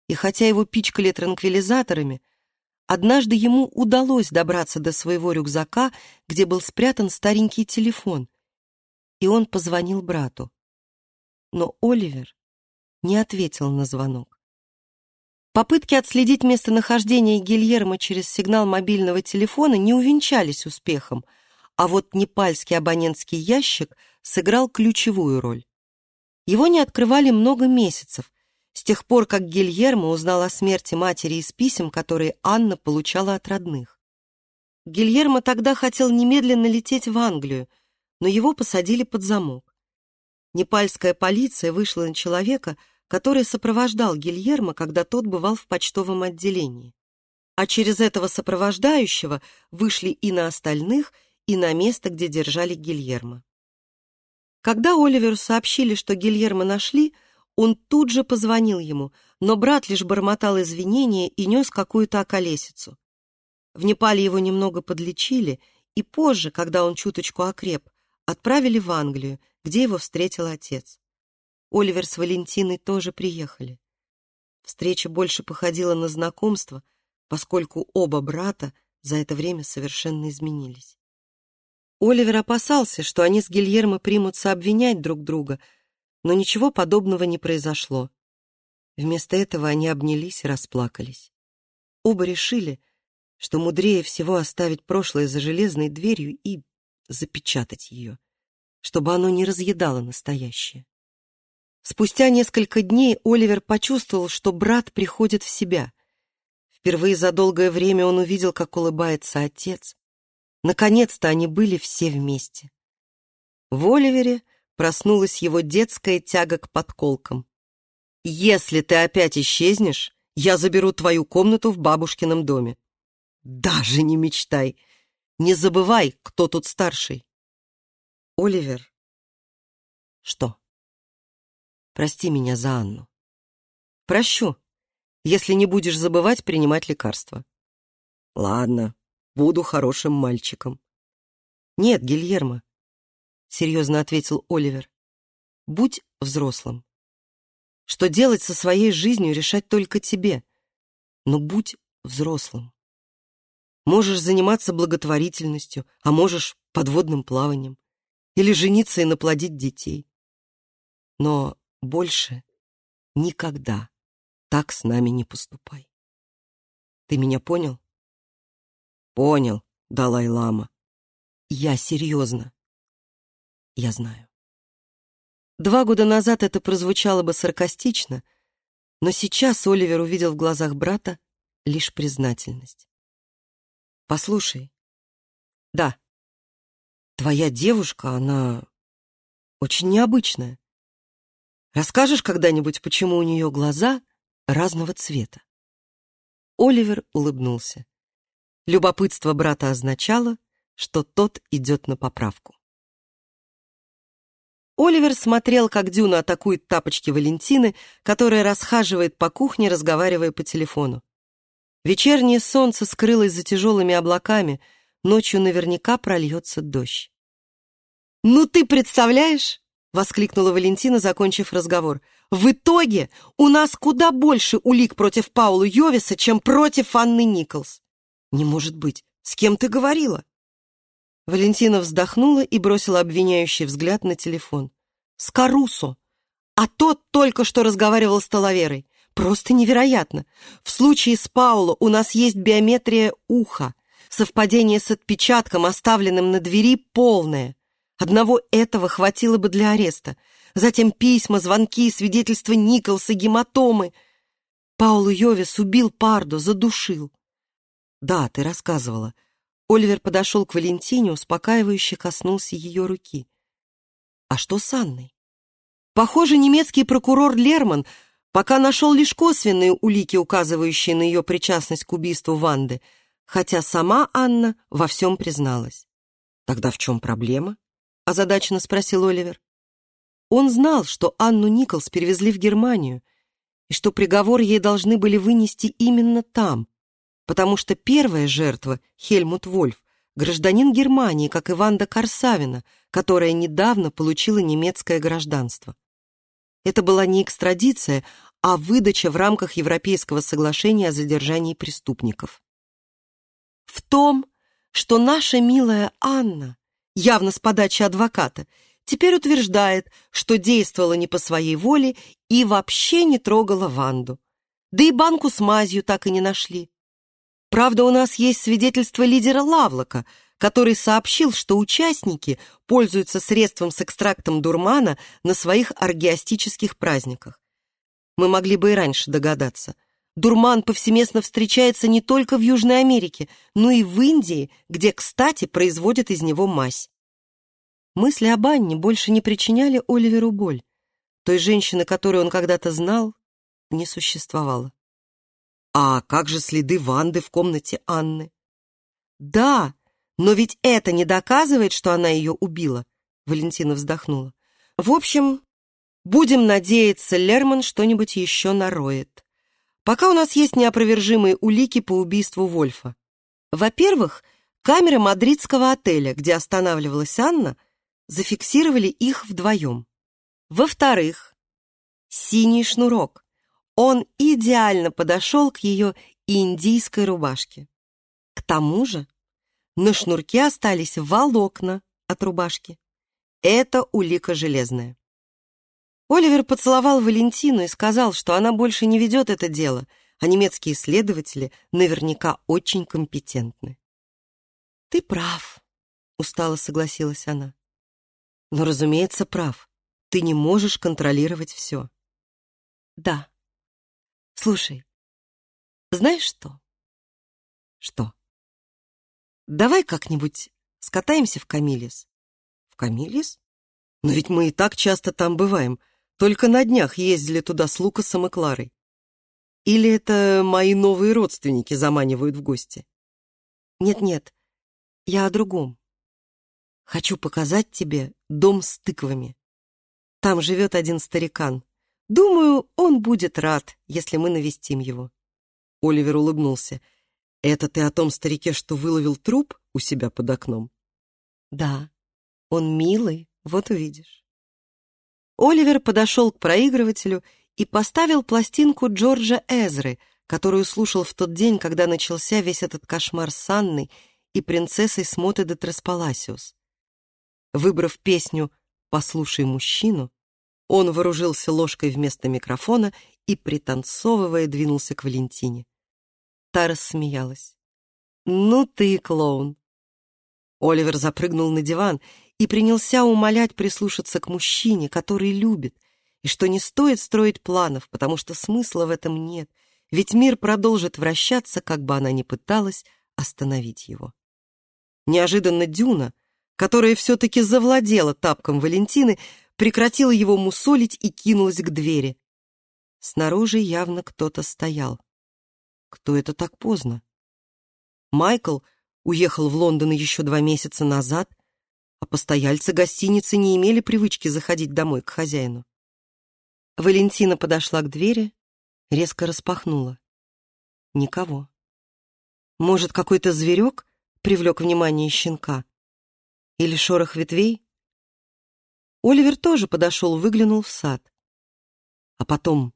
И хотя его пичкали транквилизаторами, однажды ему удалось добраться до своего рюкзака, где был спрятан старенький телефон, и он позвонил брату но Оливер не ответил на звонок. Попытки отследить местонахождение Гильермо через сигнал мобильного телефона не увенчались успехом, а вот непальский абонентский ящик сыграл ключевую роль. Его не открывали много месяцев, с тех пор, как Гильермо узнал о смерти матери из писем, которые Анна получала от родных. Гильермо тогда хотел немедленно лететь в Англию, но его посадили под замок. Непальская полиция вышла на человека, который сопровождал Гильермо, когда тот бывал в почтовом отделении. А через этого сопровождающего вышли и на остальных, и на место, где держали Гильермо. Когда Оливеру сообщили, что Гильермо нашли, он тут же позвонил ему, но брат лишь бормотал извинения и нес какую-то околесицу. В Непале его немного подлечили, и позже, когда он чуточку окреп, отправили в Англию, где его встретил отец. Оливер с Валентиной тоже приехали. Встреча больше походила на знакомство, поскольку оба брата за это время совершенно изменились. Оливер опасался, что они с Гильермо примутся обвинять друг друга, но ничего подобного не произошло. Вместо этого они обнялись и расплакались. Оба решили, что мудрее всего оставить прошлое за железной дверью и запечатать ее чтобы оно не разъедало настоящее. Спустя несколько дней Оливер почувствовал, что брат приходит в себя. Впервые за долгое время он увидел, как улыбается отец. Наконец-то они были все вместе. В Оливере проснулась его детская тяга к подколкам. «Если ты опять исчезнешь, я заберу твою комнату в бабушкином доме». «Даже не мечтай! Не забывай, кто тут старший!» Оливер. Что? Прости меня за Анну. Прощу, если не будешь забывать принимать лекарства. Ладно, буду хорошим мальчиком. Нет, Гильермо, серьезно ответил Оливер. Будь взрослым. Что делать со своей жизнью, решать только тебе. Но будь взрослым. Можешь заниматься благотворительностью, а можешь подводным плаванием или жениться и наплодить детей. Но больше никогда так с нами не поступай. Ты меня понял? Понял, Далай-лама. Я серьезно. Я знаю. Два года назад это прозвучало бы саркастично, но сейчас Оливер увидел в глазах брата лишь признательность. Послушай. Да, Твоя девушка, она очень необычная. Расскажешь когда-нибудь, почему у нее глаза разного цвета?» Оливер улыбнулся. Любопытство брата означало, что тот идет на поправку. Оливер смотрел, как Дюна атакует тапочки Валентины, которая расхаживает по кухне, разговаривая по телефону. Вечернее солнце скрылось за тяжелыми облаками — Ночью наверняка прольется дождь. «Ну ты представляешь?» — воскликнула Валентина, закончив разговор. «В итоге у нас куда больше улик против Паула Йовиса, чем против Анны Николс». «Не может быть. С кем ты говорила?» Валентина вздохнула и бросила обвиняющий взгляд на телефон. «С Карусо. А тот только что разговаривал с Талаверой. Просто невероятно. В случае с Пауло у нас есть биометрия уха. Совпадение с отпечатком, оставленным на двери, полное. Одного этого хватило бы для ареста. Затем письма, звонки, свидетельства Николса, гематомы. Паулу Йовис убил Пардо, задушил. Да, ты рассказывала. Оливер подошел к Валентине, успокаивающе коснулся ее руки. А что с Анной? Похоже, немецкий прокурор Лерман пока нашел лишь косвенные улики, указывающие на ее причастность к убийству Ванды, хотя сама Анна во всем призналась. «Тогда в чем проблема?» — озадаченно спросил Оливер. Он знал, что Анну Николс перевезли в Германию, и что приговор ей должны были вынести именно там, потому что первая жертва, Хельмут Вольф, гражданин Германии, как и Ванда Корсавина, которая недавно получила немецкое гражданство. Это была не экстрадиция, а выдача в рамках Европейского соглашения о задержании преступников. В том, что наша милая Анна, явно с подачи адвоката, теперь утверждает, что действовала не по своей воле и вообще не трогала Ванду. Да и банку с мазью так и не нашли. Правда, у нас есть свидетельство лидера Лавлока, который сообщил, что участники пользуются средством с экстрактом дурмана на своих аргиастических праздниках. Мы могли бы и раньше догадаться. Дурман повсеместно встречается не только в Южной Америке, но и в Индии, где, кстати, производят из него мазь. Мысли об Анне больше не причиняли Оливеру боль. Той женщины, которую он когда-то знал, не существовало. А как же следы Ванды в комнате Анны? Да, но ведь это не доказывает, что она ее убила, Валентина вздохнула. В общем, Будем надеяться, Лерман что-нибудь еще нароет. Пока у нас есть неопровержимые улики по убийству Вольфа. Во-первых, камеры мадридского отеля, где останавливалась Анна, зафиксировали их вдвоем. Во-вторых, синий шнурок. Он идеально подошел к ее индийской рубашке. К тому же на шнурке остались волокна от рубашки. Это улика железная. Оливер поцеловал Валентину и сказал, что она больше не ведет это дело, а немецкие следователи наверняка очень компетентны. «Ты прав», — устало согласилась она. «Но, разумеется, прав. Ты не можешь контролировать все». «Да. Слушай, знаешь что?» «Что?» «Давай как-нибудь скатаемся в Камилис». «В Камилис? Но ведь мы и так часто там бываем. Только на днях ездили туда с Лукасом и Кларой. Или это мои новые родственники заманивают в гости? Нет-нет, я о другом. Хочу показать тебе дом с тыквами. Там живет один старикан. Думаю, он будет рад, если мы навестим его. Оливер улыбнулся. Это ты о том старике, что выловил труп у себя под окном? Да, он милый, вот увидишь. Оливер подошел к проигрывателю и поставил пластинку Джорджа Эзры, которую слушал в тот день, когда начался весь этот кошмар с Анной и принцессой Смоты де Траспаласиус. Выбрав песню «Послушай мужчину», он вооружился ложкой вместо микрофона и, пританцовывая, двинулся к Валентине. Та рассмеялась. «Ну ты, клоун!» Оливер запрыгнул на диван и принялся умолять прислушаться к мужчине, который любит, и что не стоит строить планов, потому что смысла в этом нет, ведь мир продолжит вращаться, как бы она ни пыталась остановить его. Неожиданно Дюна, которая все-таки завладела тапком Валентины, прекратила его мусолить и кинулась к двери. Снаружи явно кто-то стоял. Кто это так поздно? Майкл уехал в Лондон еще два месяца назад, а постояльцы гостиницы не имели привычки заходить домой к хозяину. Валентина подошла к двери, резко распахнула. Никого. Может, какой-то зверек привлек внимание щенка? Или шорох ветвей? Оливер тоже подошел, выглянул в сад. А потом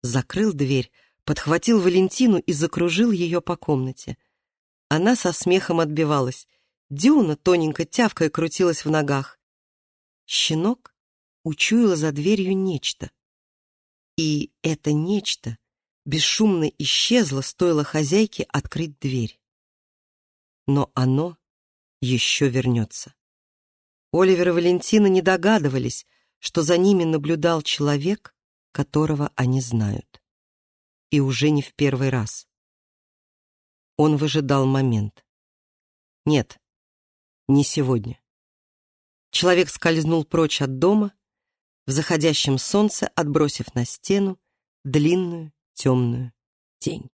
закрыл дверь, подхватил Валентину и закружил ее по комнате. Она со смехом отбивалась. Дюна, тоненько тявкая, крутилась в ногах. Щенок учуяла за дверью нечто. И это нечто бесшумно исчезло, стоило хозяйке открыть дверь. Но оно еще вернется. Оливер и Валентина не догадывались, что за ними наблюдал человек, которого они знают. И уже не в первый раз. Он выжидал момент. Нет, не сегодня. Человек скользнул прочь от дома, в заходящем солнце отбросив на стену длинную темную тень.